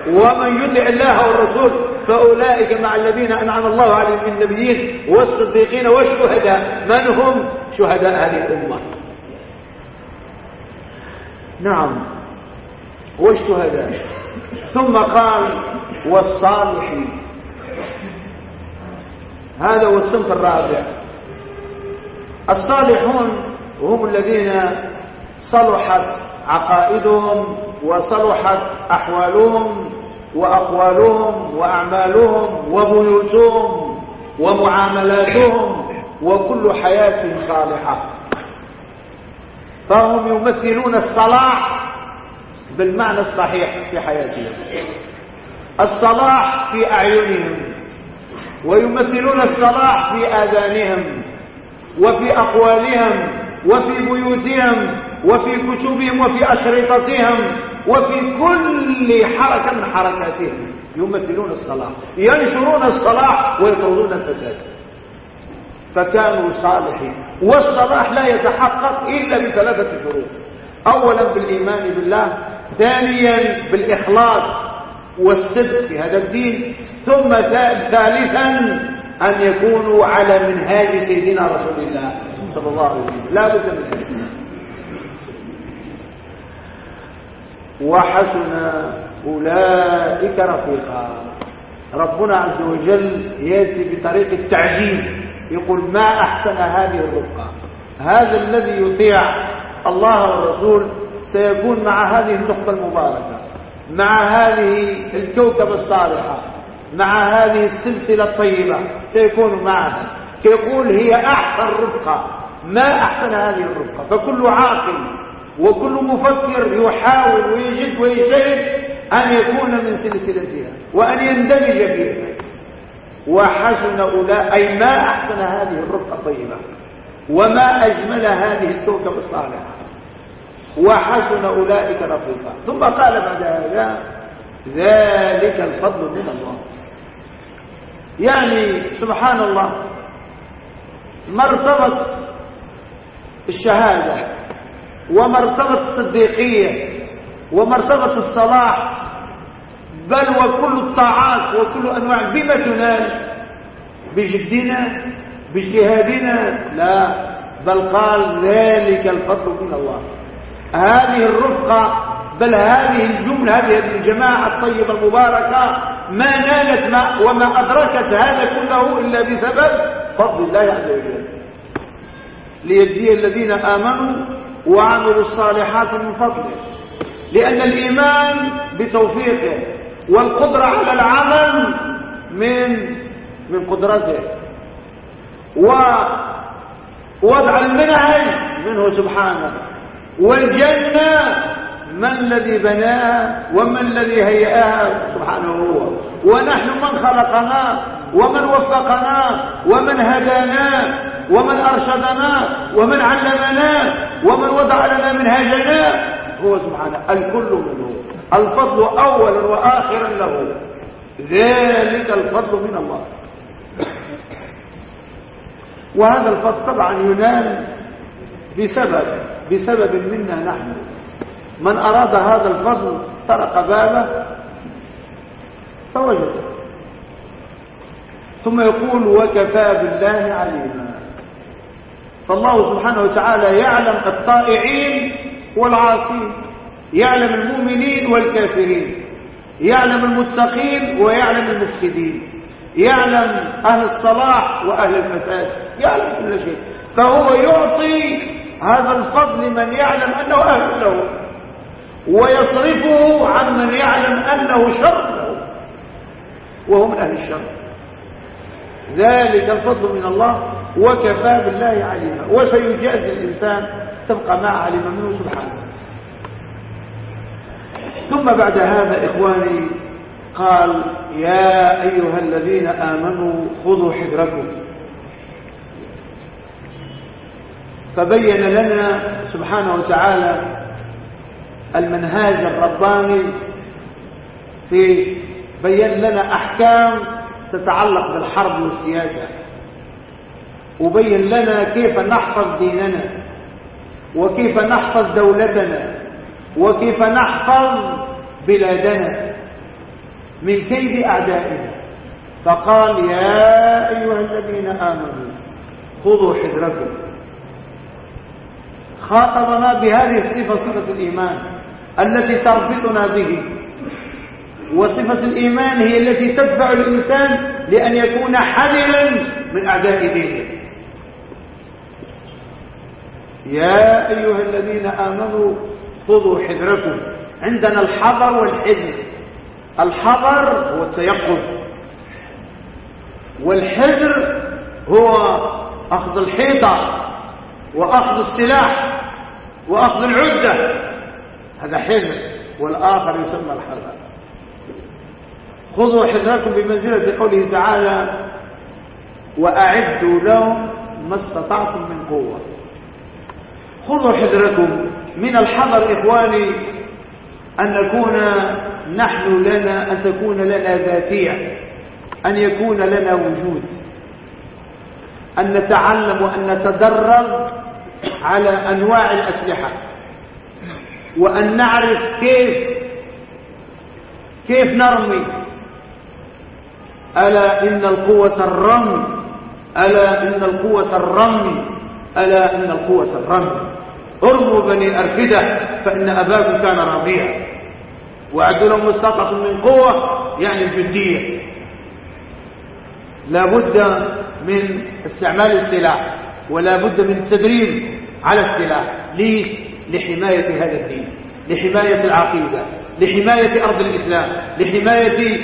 ومن يطع الله والرسول فأولئك مع الذين أنعم الله عليهم من النبيين والصديقين والشهداء. من هم؟ شهداء هذه الأمة. نعم. والشهداء. ثم قال والصالحين. هذا هو الصنف الرابع. الصالحون هم الذين صلحت عقائدهم وصلحت أحوالهم وأقوالهم وأعمالهم وبيوتهم ومعاملاتهم وكل حياة صالحة. فهم يمثلون الصلاح بالمعنى الصحيح في حياتهم. الصلاح في أعينهم ويمثلون الصلاح في آذانهم وفي أقوالهم وفي بيوتهم وفي كتبهم وفي أشرطتهم وفي كل حركة من حركاتهم يمثلون الصلاح ينشرون الصلاح ويطردون الفساد. فكانوا صالحين. والصلاح لا يتحقق إلا بثلاثة شروط. أولا بالإيمان بالله ثانيا بالإخلاص والصدق في هذا الدين ثم ثالثا أن يكونوا على منهاج سيدنا رسول الله صلى الله عليه وسلم. لا بد من ذلك. وحسن أولئك رفيقا. ربنا عز وجل يأتي بطريق التعجيل يقول ما أحسن هذه الرفقة؟ هذا الذي يطيع الله والرسول سيكون مع هذه النقطة المباركة مع هذه الكوكب الصالحة مع هذه السلسلة الطيبة سيكون معها. يقول هي أحسن رفقة ما أحسن هذه الرفقة؟ فكل عاقل وكل مفكر يحاول ويجد ويجتهد أن يكون من سلسلتها وأن يندمج فيها. وحسن أولئك أي ما أحسن هذه الرفقة الطيبة وما أجمل هذه الكوكب الصالحة. وحسن أولئك رفيقا ثم قال بعد هذا ذلك الفضل من الله. يعني سبحان الله مرتبة الشهادة ومرتبة الصديقية ومرتبة الصلاح بل وكل الطاعات وكل أنواع. بما تنال؟ بجدنا باجتهادنا لا بل قال ذلك الفضل من الله. هذه الرفقة بل هذه الجملة هذه الجماعة الطيبة المباركة ما نالت ما وما أدركت هذا كله إلا بسبب فضل الله عز وجل. ليجزي الذين آمنوا وعملوا الصالحات من فضله. لأن الإيمان بتوفيقه والقدرة على العمل من من قدرته. ووضع المنهج منه سبحانه. والجنة من الذي بناها ومن الذي هيئها سبحانه هو. ونحن من خلقنا ومن وفقنا ومن هدانا ومن أرشدنا ومن علمنا ومن وضع لنا منهجنا هو سبحانه الكل منه. الفضل أولا وآخرا له. ذلك الفضل من الله. وهذا الفضل طبعا ينال بسبب بسبب منا نحن. من أراد هذا الفضل طرق بابه فوجده. ثم يقول وكفى بالله عليما. فالله سبحانه وتعالى يعلم الطائعين والعاصين يعلم المؤمنين والكافرين يعلم المتقين ويعلم المفسدين يعلم أهل الصلاح وأهل الفساد يعلم كل شيء. فهو يعطي هذا الفضل من يعلم أنه أهل له ويصرفه عن من يعلم أنه شر له وهم أهل الشر. ذلك الفضل من الله. وكفى بالله عليما. وسيجازي الإنسان تبقى ما علم منه سبحانه. ثم بعد هذا إخواني قال يا أيها الذين آمنوا خذوا حذركم. فبين لنا سبحانه وتعالى المنهاج الرباني في بين لنا أحكام تتعلق بالحرب والسياسة وبين لنا كيف نحفظ ديننا وكيف نحفظ دولتنا وكيف نحفظ بلادنا من كيد أعدائنا. فقال يا أيها الذين آمنوا خذوا حذركم. خاطبنا بهذه الصفة صفة الإيمان التي تربطنا به. وصفة الإيمان هي التي تدفع الإنسان لأن يكون حذرا من أعداء دينه. يا أيها الذين آمنوا خذوا حذركم. عندنا الحذر والحذر. الحذر هو التيقظ. والحذر هو أخذ الحيطة وأخذ السلاح وأخذ العدة. هذا حذر والآخر يسمى الحذر. خذوا حذركم بمنزلة قوله تعالى وأعدوا لهم ما استطعتم من قوة. خذوا حذركم. من الحذر إخواني أن نكون نحن لنا أن تكون لنا ذاتية أن يكون لنا وجود. أن نتعلم وأن نتدرب على أنواع الأسلحة. وأن نعرف كيف كيف نرمي. ألا إن القوة الرمي ألا إن القوة الرمي ألا إن القوة الرمي. ارموا بني أرفدة فإن أباكم كان رابيا وأعدوا لهم مستقص من قوة يعني الجدية. لا بد من استعمال السلاح ولا بد من التدريب على السلاح. ليش؟ لحماية هذا الدين لحماية العقيدة لحماية أرض الإسلام لحماية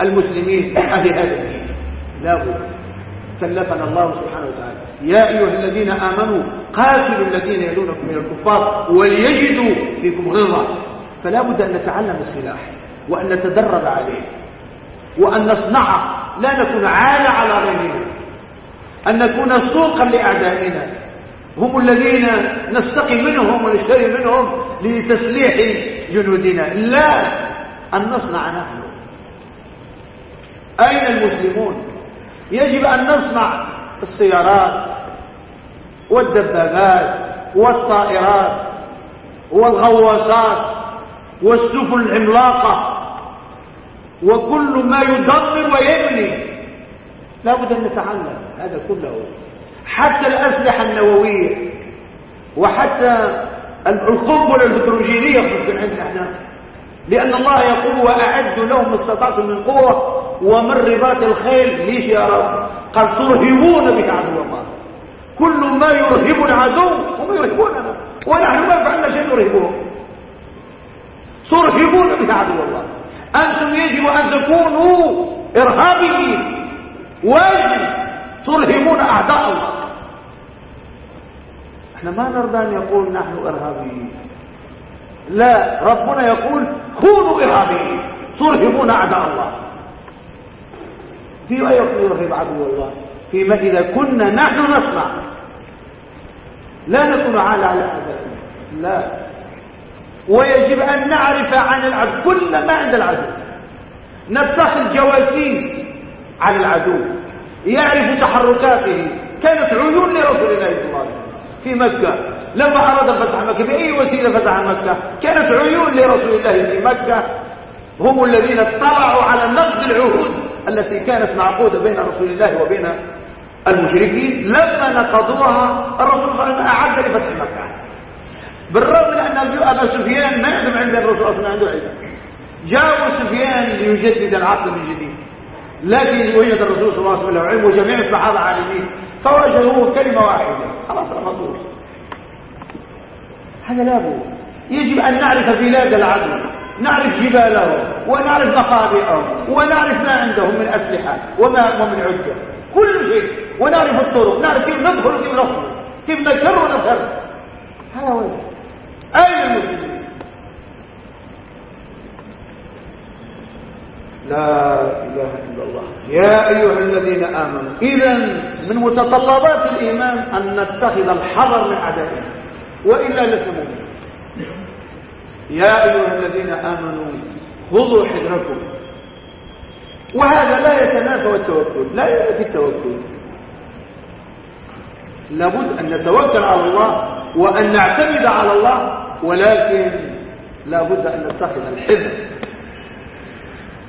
المسلمين أهل هذا الدين. لا بد. كلفنا الله سبحانه وتعالى. يا أيها الذين آمنوا قاتلوا الذين يلونكم من الكفار وليجدوا فيكم غلظة. فلا بد أن نتعلم السلاح وأن نتدرب عليه وأن نصنعه لا نكون عالة على غيرنا أن نكون سوقا لأعدائنا. هم الذين نستقي منهم ونشتري منهم لتسليح جنودنا. لا أن نصنع نحن. أين المسلمون؟ يجب أن نصنع السيارات والدبابات والطائرات والغواصات والسفن العملاقة. وكل ما يدمر ويبني. لا بد أن نتعلم هذا كله. حتى الأسلحة النووية وحتى القنبلة الهيدروجينية ممكن عندنا إحنا لأن الله يقول وأعدوا لهم استطعتم من قوة ومن رباط الخيل. ليش يا رب؟ قال ترهبون بك عدو الله. كل ما يرهب العدو هم يرهبوننا. ونحن ما فعلنا شيء نرهبهم ترهبون بك عدو الله. أنتم يجب أن تكونوا إرهابيين. واجب ترهبون أعداء الله. إحنا ما نرضى أن يقول نحن إرهابيين. لا ربنا يقول كونوا إرهابيين. ترهبون أعداء الله. فيما يرهب عدو الله فيما إذا كنا نحن نصنع لا نكون على على أعدائنا لا. ويجب أن نعرف عن العدو. كل ما عند العدو. نتصل جواسيس على العدو. يعرف تحركاته. كانت عيون لرسول الله صلى الله عليه وسلم في مكة. لما أراد فتح مكة بأي وسيلة فتح مكة؟ كانت عيون لرسول الله في مكة. هم الذين اطلعوا على نقد العهود. التي كانت معقودة بين رسول الله وبين المشركين لما نقضوها الرسول صلى الله عليه وسلم أعد لفتح مكة. بالرغم من أن أبا سفيان ما يعلم عند الرسول وسلم عنده علم. جاء سفيان ليجدد العقد من جديد. لكن وجد الرسول صلى الله عليه وسلم علم وجميع الصحابة عالمين. فوجدوه كلمة واحدة. خلاص المطلوب هذا لا بد. يجب أن نعرف بلاد العدو نعرف جباله ونعرف مخابئه ونعرف ما عندهم من أسلحة وما ومن عدة كل شيء ونعرف الطرق نعرف كيف ندخل وكيف نخرج كيف نكر ونفر هذا هو. أين المسلمين؟ لا إله إلا الله. يا أيها الذين آمنوا إذا من متطلبات الإيمان أن نتخذ الحذر من أعدائنا وإلا لسمونا يا أيها الذين آمنوا خذوا حذركم. وهذا لا يتنافى التوكل لا يأتي التوكل. لابد أن نتوكل على الله وأن نعتمد على الله ولكن لابد أن نتخذ الحذر.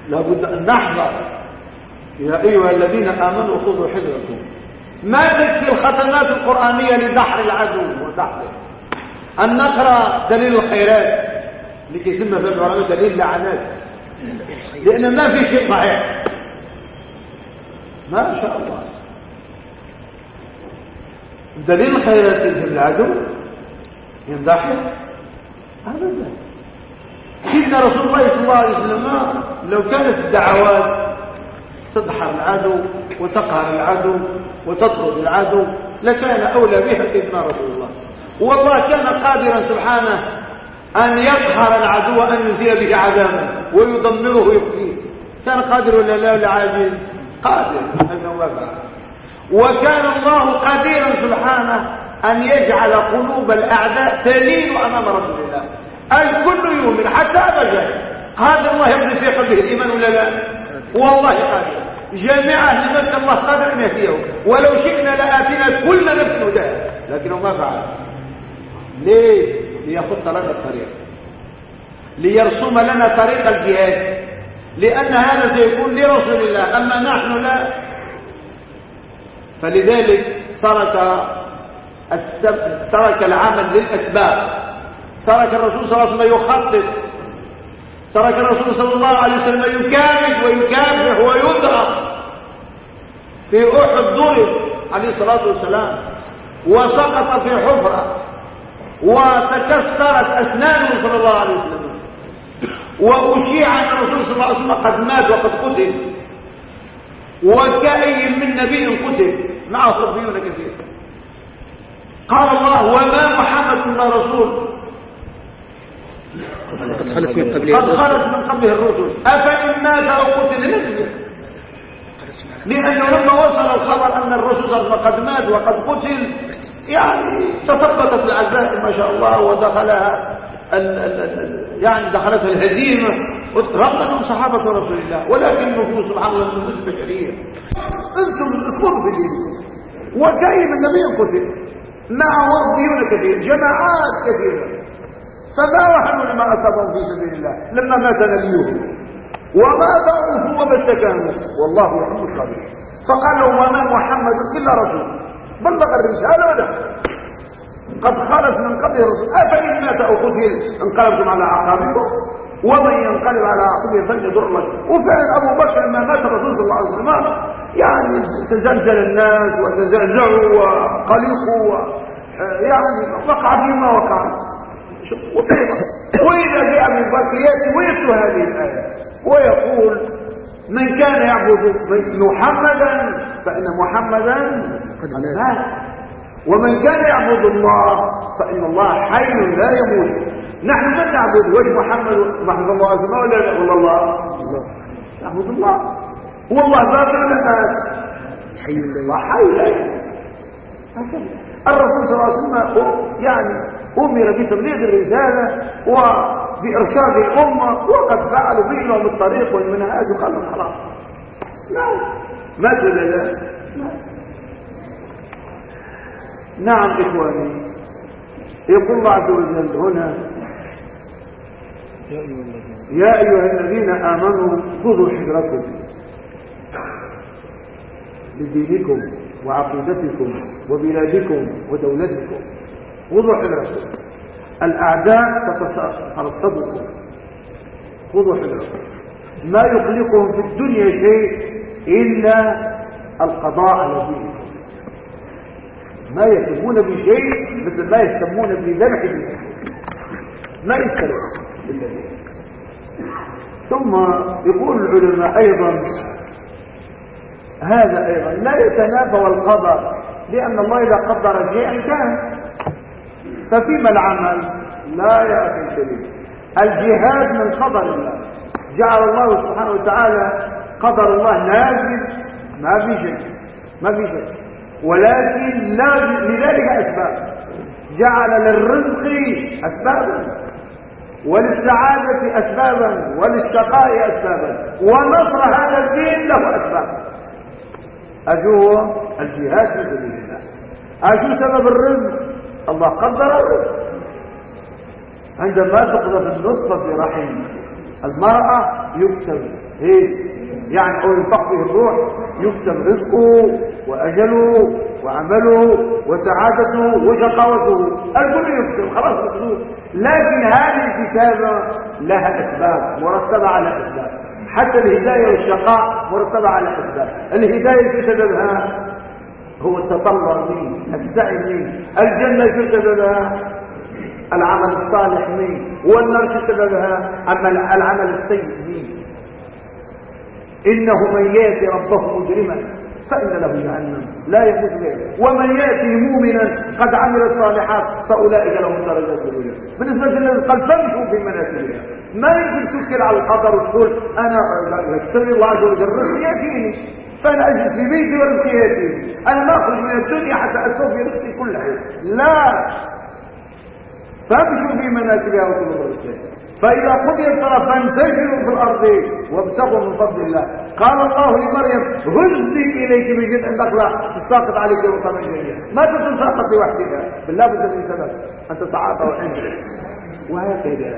لابد أن نحذر. يا أيها الذين آمنوا خذوا حذركم. ما تكفي الختمات القرآنية لدحر العدو ودحره أن نقرأ دليل الخيرات. لكي يسمى في العلماء دليل لعنات لأن ما في شيء صحيح. ما شاء الله. دليل الخيرات في العدو ينضحك أبدا. سيدنا رسول الله صلى الله عليه وسلم لو كانت الدعوات تدحر العدو وتقهر العدو وتطرد العدو لكان أولى بها سيدنا رسول الله. والله كان قادرا سبحانه أن يقهر العدو أن يزيل به عذابا ويدمره ويقتيه كان قادر ولا لا ولا عاجز قادر. أنه وكان الله قديرا سبحانه أن يجعل قلوب الأعداء تلين أمام رسول الله. الكل يؤمن حتى أبدا. قادر الله يبني في قلبه الإيمان ولا لا؟ والله قادر. جميع أهل مكة الله قادر أن يهديهم ولو شئنا لآتينا كل نفس هداها لكنه ما فعل. ليه ليخط لنا الطريق. ليرسم لنا طريق الجهاد. لأن هذا سيكون لرسول الله. أما نحن لا. فلذلك ترك ترك العمل للأسباب. ترك الرسول صلى الله عليه وسلم يخطط. ترك الرسول صلى الله عليه وسلم يكافح ويكافح ويدرك. في أحد ضرب عليه الصلاة والسلام وسقط في حفرة. وتكسرت أسنانه صلى الله عليه وسلم. وأشيع أن الرسول صلى الله عليه وسلم قد مات وقد قتل. وكأي من نبي قتل. معه صرفيون كثير. قال الله وما محمد إلا رسول.
قد خلت من قبله
قد خلت من قبله الرسل. أفإن مات أو قتل نزل لأنه لما وصل الخبر أن الرسول صلى الله عليه وسلم قد مات وقد قتل يعني تثبتت العزائم ما شاء الله ودخلها ال ال ال يعني دخلتها الهزيمة. رغم صحابة رسول الله ولكن النفوس سبحان الله النفوس البشرية أنتم اخبروا في دينكم وكأي من نبي قتل معه ديون كثير جماعات كثيرة. فما وحنوا لما أصابهم في سبيل الله لما مات نبيهم وما ضعفوا وما استكانوا. والله يحب الصابرين. فقالوا وما محمد إلا رسول. بلغ الرسالة ولا قد خلت من قبل الرسول. أفإن مات أو قتل انقلبتم على أعقابكم؟ ومن ينقلب على عقبه فليضر الله وفعلا أبو بكر لما مات الرسول صلى الله عليه وسلم يعني تزلزل الناس وتزعزعوا وقلقوا يعني وقع فيما وقع. وإذا جاء من بكر يأتي ويتلو هذه الآية. ويقول من كان يعبد محمدا فإن محمدا قد مات ومن كان يعبد الله فإن الله حي لا يموت. نحن من نعبد؟ وجه محمد محمد الله عز وجل ولا نعبد الله؟ نعبد الله. هو الله ولا مات
حي لا
حي لا يموت. الرسول صلى الله عليه وسلم يعني أمر بتبليغ الرسالة وبإرشاد الأمة وقد فعلوا بينهم الطريق والمنهاج وقالوا خلاص لا. ولا لا نعم إخواني. يقول الله عز وجل هنا يا أيها الذين آمنوا خذوا حذركم لدينكم وعقيدتكم وبلادكم ودولتكم. خذوا حذركم. الأعداء تترصدكم خذوا حذركم. ما يقلقهم في الدنيا شيء إلا القضاء على دينكم ما يهتمون بشيء مثل ما يهتمون بذبح دينكم ما يتكلم بالله ثم يقول العلماء أيضا هذا أيضا لا يتنافى القدر لأن الله إذا قدر شيئا كان. ففيما العمل؟ لا يا أخي الكريم. الجهاد من قدر الله. جعل الله سبحانه وتعالى قدر الله نازل. ما في شيء. ما في شيء. ولكن لذلك أسباب. جعل للرزق أسبابا وللسعادة أسبابا وللشقاء أسبابا. ونصر هذا الدين له أسباب. أجو الجهاد في سبيل الله. أجو سبب الرزق. الله قدر الرزق. عندما تقذف النطفة في رحم المرأة يكتب إيش يعني أو ينفق فيه الروح. يكتب رزقه وأجله وعمله وسعادته وشقاوته. الكل يكتب خلاص مكتوب. لكن هذه الكتابة لها أسباب مرتبة على أسباب. حتى الهداية والشقاء مرتبة على أسباب. الهداية في سببها هو التطلع مين السعي مين الجنة شو سببها العمل الصالح مين والنار شو سببها أما العمل السيء. إنه من يأتي ربه مجرما فإن له جهنم. لا يموت غيره ومن يأتي مؤمنا قد عمل الصالحات فأولئك لهم درجات الأولى بالنسبة للذين قال فامشوا في منازلها ما يمكن تشكل على القدر وتقول أنا يكتب الله عز وجل رزقي يأتيني فأنا أجلس في بيتي ورزقي يأتيني. أنا ما أخرج من الدنيا حتى أستوفي رزقي كل حين لا. فامشوا في منازلها وكلوا رزقها فإذا قضي الصلاة فانتشروا في الأرض وابتغوا من فضل الله. قال الله لمريم هزي إليك بجد النخلة تساقط عليك رطبا جنيا ما تتساقط لوحدها بل لابد من سبب أن تتعاطى وحنجر وهكذا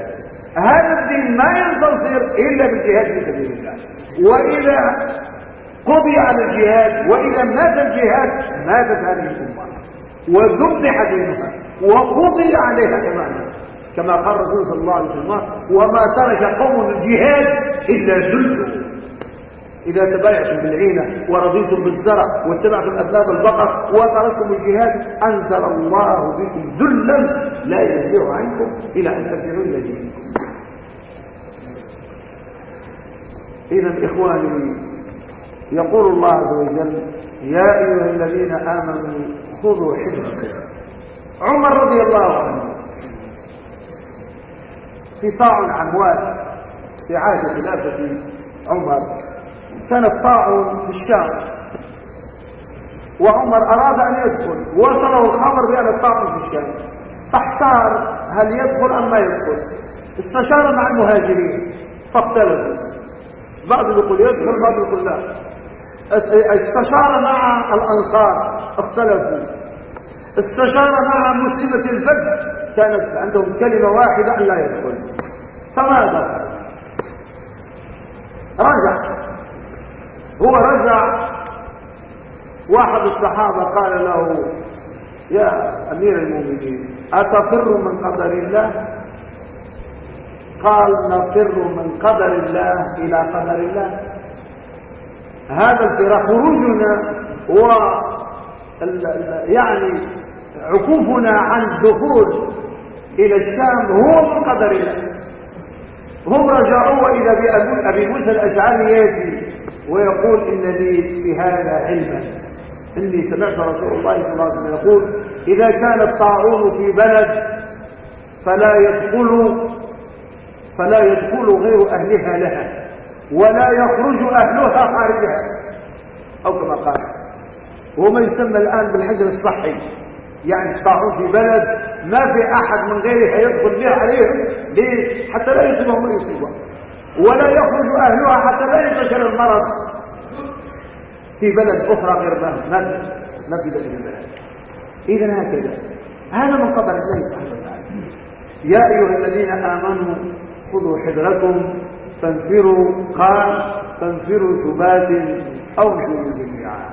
هذا الدين ما ينتصر إلا بالجهاد في سبيل الله. وإذا قضي على الجهاد وإذا مات الجهاد ماتت هذه الأمة. وذبح دينها وقضي عليها تماما كما قال الرسول صلى الله عليه وسلم وما ترك قوم الجهاد إلا ذلوا. إذا تبايعتم بالعينة ورضيتم بالزرع واتبعتم أذناب البقر وتركتم الجهاد أنزل الله بكم ذلا لا يزيغ عنكم إلى أن ترجعوا إلى دينكم. إذا إخواني يقول الله عز وجل يا أيها الذين آمنوا خذوا حذركم. عمر رضي الله عنه في طاعن عمواس في عهد خلافة عمر. كان الطاعن في الشام. وعمر أراد أن يدخل. وصله الخبر بأن الطاعن في الشام. فاحتار هل يدخل أم ما يدخل. استشار مع المهاجرين. فاختلفوا بعض يقول يدخل بعض يقول لا. استشار مع الأنصار. اختلفوا استشار مع مسلمة الفجر. كانت عندهم كلمة واحدة أن لا يدخل. فماذا رجع؟ هو رجع. واحد الصحابة قال له يا أمير المؤمنين أتفر من قدر الله؟ قال نفر من قدر الله إلى قدر الله. هذا الفراق خروجنا و يعني عكوفنا عن الدخول إلى الشام هو من قدر الله. هم رجعوا وإذا بأبي موسى الأشعري يأتي ويقول إن لي في هذا علما. إني سمعت رسول الله صلى الله عليه وسلم يقول إذا كان الطاعون في بلد فلا يدخل فلا يدخل غير أهلها لها ولا يخرج أهلها خارجها. أو كما قال. وهو ما يسمى الآن بالحجر الصحي. يعني الطاعون في بلد ما في أحد من غيره يدخل به عليهم ليش؟ حتى لا يصيبهم ما يصيبهم ولا يخرج أهلها حتى لا ينتشر المرض. في بلد أخرى غير ما ما في بلد البلد إذا هكذا. هذا من قدر الله سبحانه وتعالى. يا أيها الذين آمنوا خذوا حذركم فانفروا قال فانفروا ثبات أو انفروا جميعا.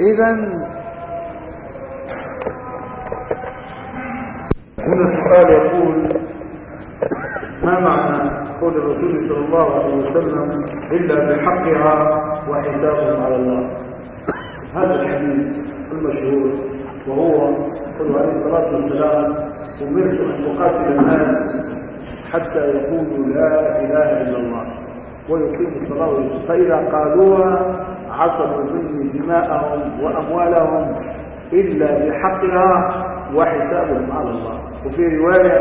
إذا هنا السؤال يقول ما معنى قول الرسول صلى الله عليه وسلم إلا بحقها وحسابهم على الله؟ هذا الحديث المشهور وهو قل عليه الصلاة والسلام أمرت أن أقاتل الناس حتى يقولوا لا إله إلا الله ويقيموا الصلاة فإذا قالوها عصموا مني دماءهم وأموالهم إلا بحقها وحسابهم على الله. وفي رواية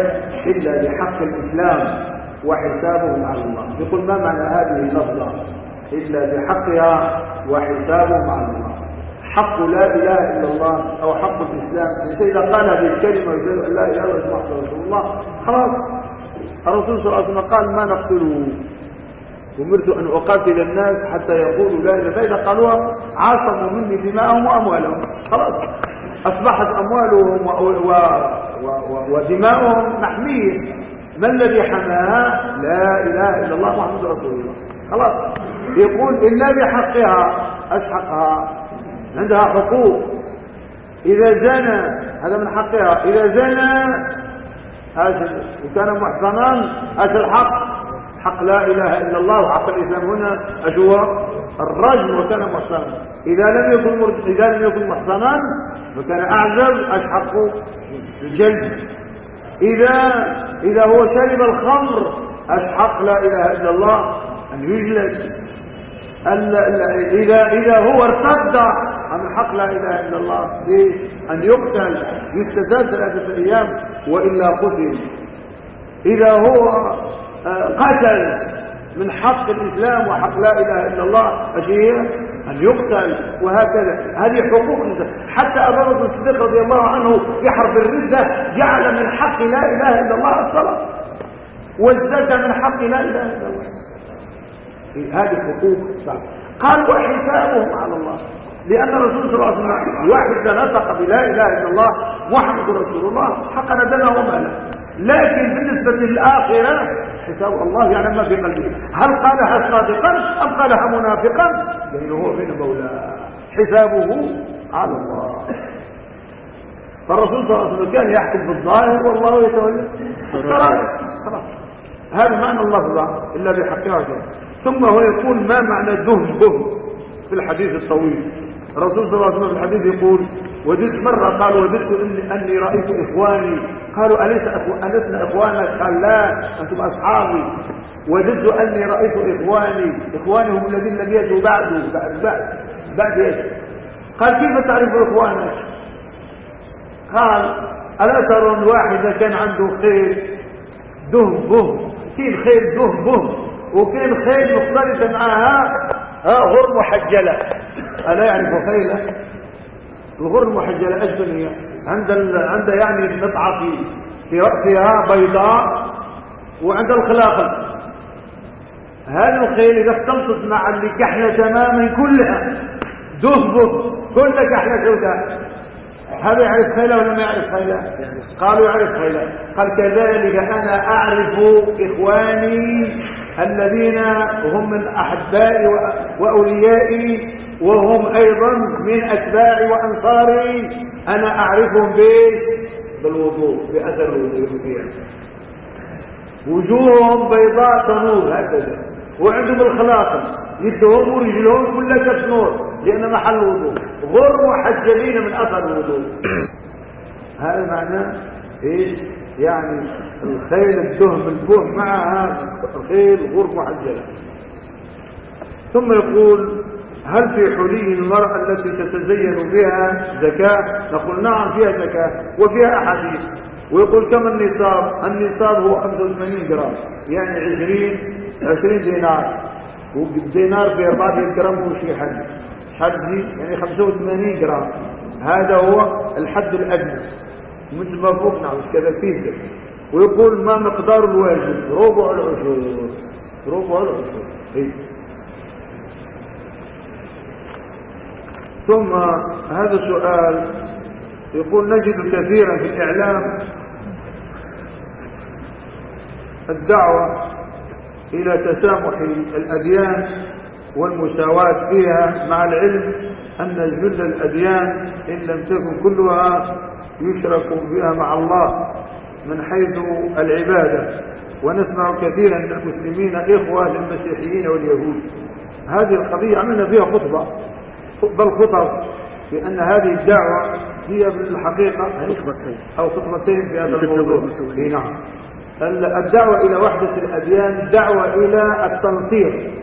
إلا بحق الإسلام وحسابهم على الله. يقول ما معنى هذه اللفظة؟ إلا بحقها وحسابهم على الله. حق لا إله إلا الله أو حق الإسلام. إذا قال هذه الكلمة لا إله إلا الله رسول الله خلاص. الرسول صلى الله عليه وسلم قال ما نقتله؟ أمرت أن أقاتل الناس حتى يقولوا لا إله فإذا قالوها عاصموا مني دماءهم وأموالهم. خلاص. أصبحت أموالهم. ودماؤهم محمية ما الذي حماها لا إله إلا الله محمد رسول الله. خلاص. يقول إلا بحقها أشحقها عندها حقوق. إذا زنى هذا من حقها. إذا زنى وكان محصنا هذا الحق؟ حق لا إله إلا الله وحق الإسلام هنا أشوى الرجم وكان محصنا. إذا لم يكن. إذا لم يكن محصنا فكان أعزب أشحق الجلد. إذا إذا هو شرب الخمر أشحق لا إله إلا الله أن يجلد. إذا إذا هو ارتد عن حق لا إله إلا الله أن يقتل يستزاد ثلاثة أيام وإلا قتل. إذا هو قتل من حق الإسلام وحق لا إله إلا الله أشياء أن يقتل وهكذا. هذه حقوق حتى أبا بكر الصديق رضي الله عنه في حرب الردة جعل من حق لا إله إلا الله الصلاة. والزكاة من حق لا إله إلا الله. هذه حقوق صح قال وحسابهم على الله. لأن الرسول صلى الله عليه وسلم واحد نطق بلا إله إلا الله محمد رسول الله حقن دمه وماله لكن بالنسبة للآخرة حساب الله يعلم ما في قلبه. هل قالها صادقا؟ أم قالها منافقا؟ لأنه هو من مولاه حسابه على الله. فالرسول صلى الله عليه وسلم كان يحكم بالظاهر والله يتولى. خلاص هذا معنى اللفظة إلا بحقها ثم هو يقول ما معنى دهم دهم في الحديث الطويل. الرسول صلى الله عليه وسلم في الحديث يقول وددت مرة قال وددت أني رأيت إخواني قالوا أليس أخو... ألسنا إخوانك قال لا أنتم أصحابي. وددت أني رأيت إخواني. إخواني هم الذين لم يأتوا بعد بعد بعد بعد قال كيف تعرف إخوانك؟ قال ألا ترون واحدة كان عنده خيل دهم بهم كين خيل دهم بهم وكين خيل مختلفة معها غر محجلة ألا يعرف خيله الغر المحجلة أجبن هي. عند ال... عند يعني النطعة في في رأسها بيضاء وعند الخلاقل هذه الخيل إذا اختلطت مع اللي كحلة تماما كلها دهبه كل كحلة سوداء. هذا يعرف خيلة ولا ما يعرف خيلة؟ قالوا يعرف خيلة. قال كذلك أنا أعرف إخواني الذين هم من أحبائي وأوليائي وهم أيضا من أتباعي وأنصاري أنا أعرفهم بإيش؟ بالوضوء بأثر الوضوء فيها وجوههم بيضاء تنور هكذا وعندهم الخلاقة يدهم ورجلهم كلها كالنور لأن محل الوضوء. غر محجلين من أثر الوضوء. هذا معناه إيش؟ يعني الخيل الدهم البهم معها الخيل غر محجلة ثم يقول هل في حلي المرأة التي تتزين بها زكاة؟ نقول نعم فيها زكاة وفيها أحاديث. ويقول كم النصاب؟ النصاب هو 85 جرام يعني 20 20 دينار. والدينار في 4 جرام وشي حد حجي يعني 85 جرام. هذا هو الحد الأدنى. مثل ما فوقنا كذا فيه ويقول ما مقدار الواجب؟ ربع العشور ربع العشور إيه؟ ثم هذا سؤال يقول نجد كثيرا في الإعلام الدعوة إلى تسامح الأديان والمساواة فيها مع العلم أن جل الأديان إن لم تكن كلها يشرك بها مع الله من حيث العبادة. ونسمع كثيرا من المسلمين إخوة للمسيحيين واليهود. هذه القضية عملنا فيها خطبة. بل خطب بأن هذه الدعوة هي بالحقيقة
خطبتين
أو خطبتين في هذا الموضوع. نعم. الدعوة إلى وحدة الأديان دعوة إلى التنصير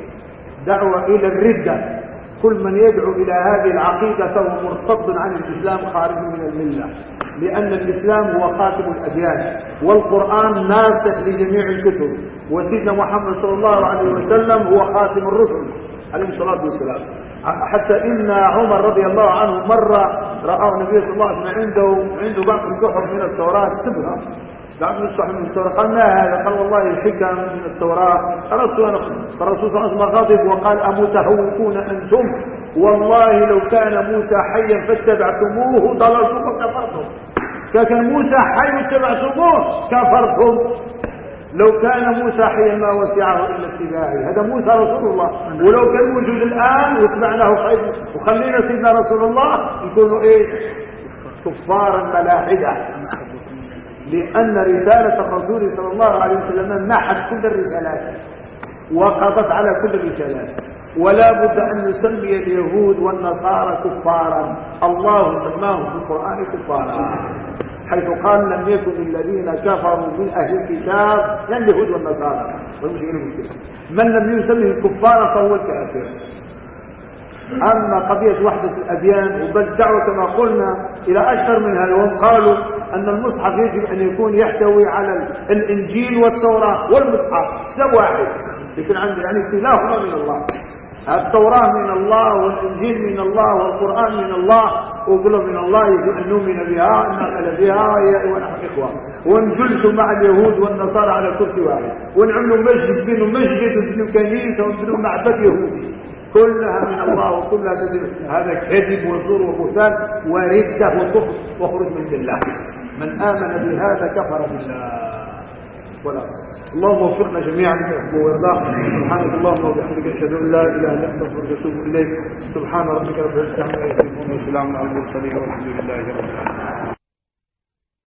دعوة إلى الردة. كل من يدعو إلى هذه العقيدة فهو مرتد عن الإسلام خارج من الملة لأن الإسلام هو خاتم الأديان. والقرآن ناسخ لجميع الكتب وسيدنا محمد صلى الله عليه وسلم هو خاتم الرسل. عليه الصلاة والسلام. حتى إن عمر رضي الله عنه مرة رأى النبي صلى الله عليه وسلم عنده عنده بعض الصحف من التوراة. كتبها بعض الصحف من التوراة. قال ما هذا؟ قال والله حكم من التوراة. أردت أن أخذ فالرسول صلى الله عليه وسلم غضب وقال أمتهوكون أنتم؟ والله لو كان موسى حيا فاتبعتموه ضللتم وكفرتم. كان موسى حي واتبعتموه كفرتم. لو كان موسى حيا ما وسعه الا اتباعي هذا موسى رسول الله. ولو كان موجود الآن وسمعناه خير. وخلينا سيدنا رسول الله يكونوا إيش كفارا ملاحدة. لأن رسالة الرسول صلى الله عليه وسلم نحت كل الرسالات. وقضت على كل الرسالات. ولا بد أن نسمي اليهود والنصارى كفارا. الله سماهم في القرآن كفارا. حيث قال لم يكن الذين كفروا من أهل الكتاب لا اليهود والنصارى والمشركين. المشركين من لم يسمه كفارا فهو الكافر. أما قضية وحدة الأديان وبل الدعوة كما قلنا إلى أكثر من هذا وهم قالوا أن المصحف يجب أن يكون يحتوي على الإنجيل والتوراة والمصحف. سب واحد. لكن عندي يعني كلاهما من الله. التوراة من الله والإنجيل من الله والقرآن من الله. وكله من الله أن نؤمن بها أن نعمل بها ونحن إخوة ونجلس مع اليهود والنصارى على كرسي واحد ونعملوا مسجد بينه مسجد وبينه كنيسة وبينه معبد يهودي. كلها من الله وكلها تدل هذا كذب وزور وبهتان وردة وكفر. وخروج من الله من آمن بهذا كفر بالله. ولا اللهم وفقنا جميعا لما ويرضاه سبحانك اللهم وبحمدك أشهد أن لا إله إلا أنت وأتوب إليك. سبحان ربك رب العزة عما يصفون وسلام على المرسلين والحمد لله رب العالمين.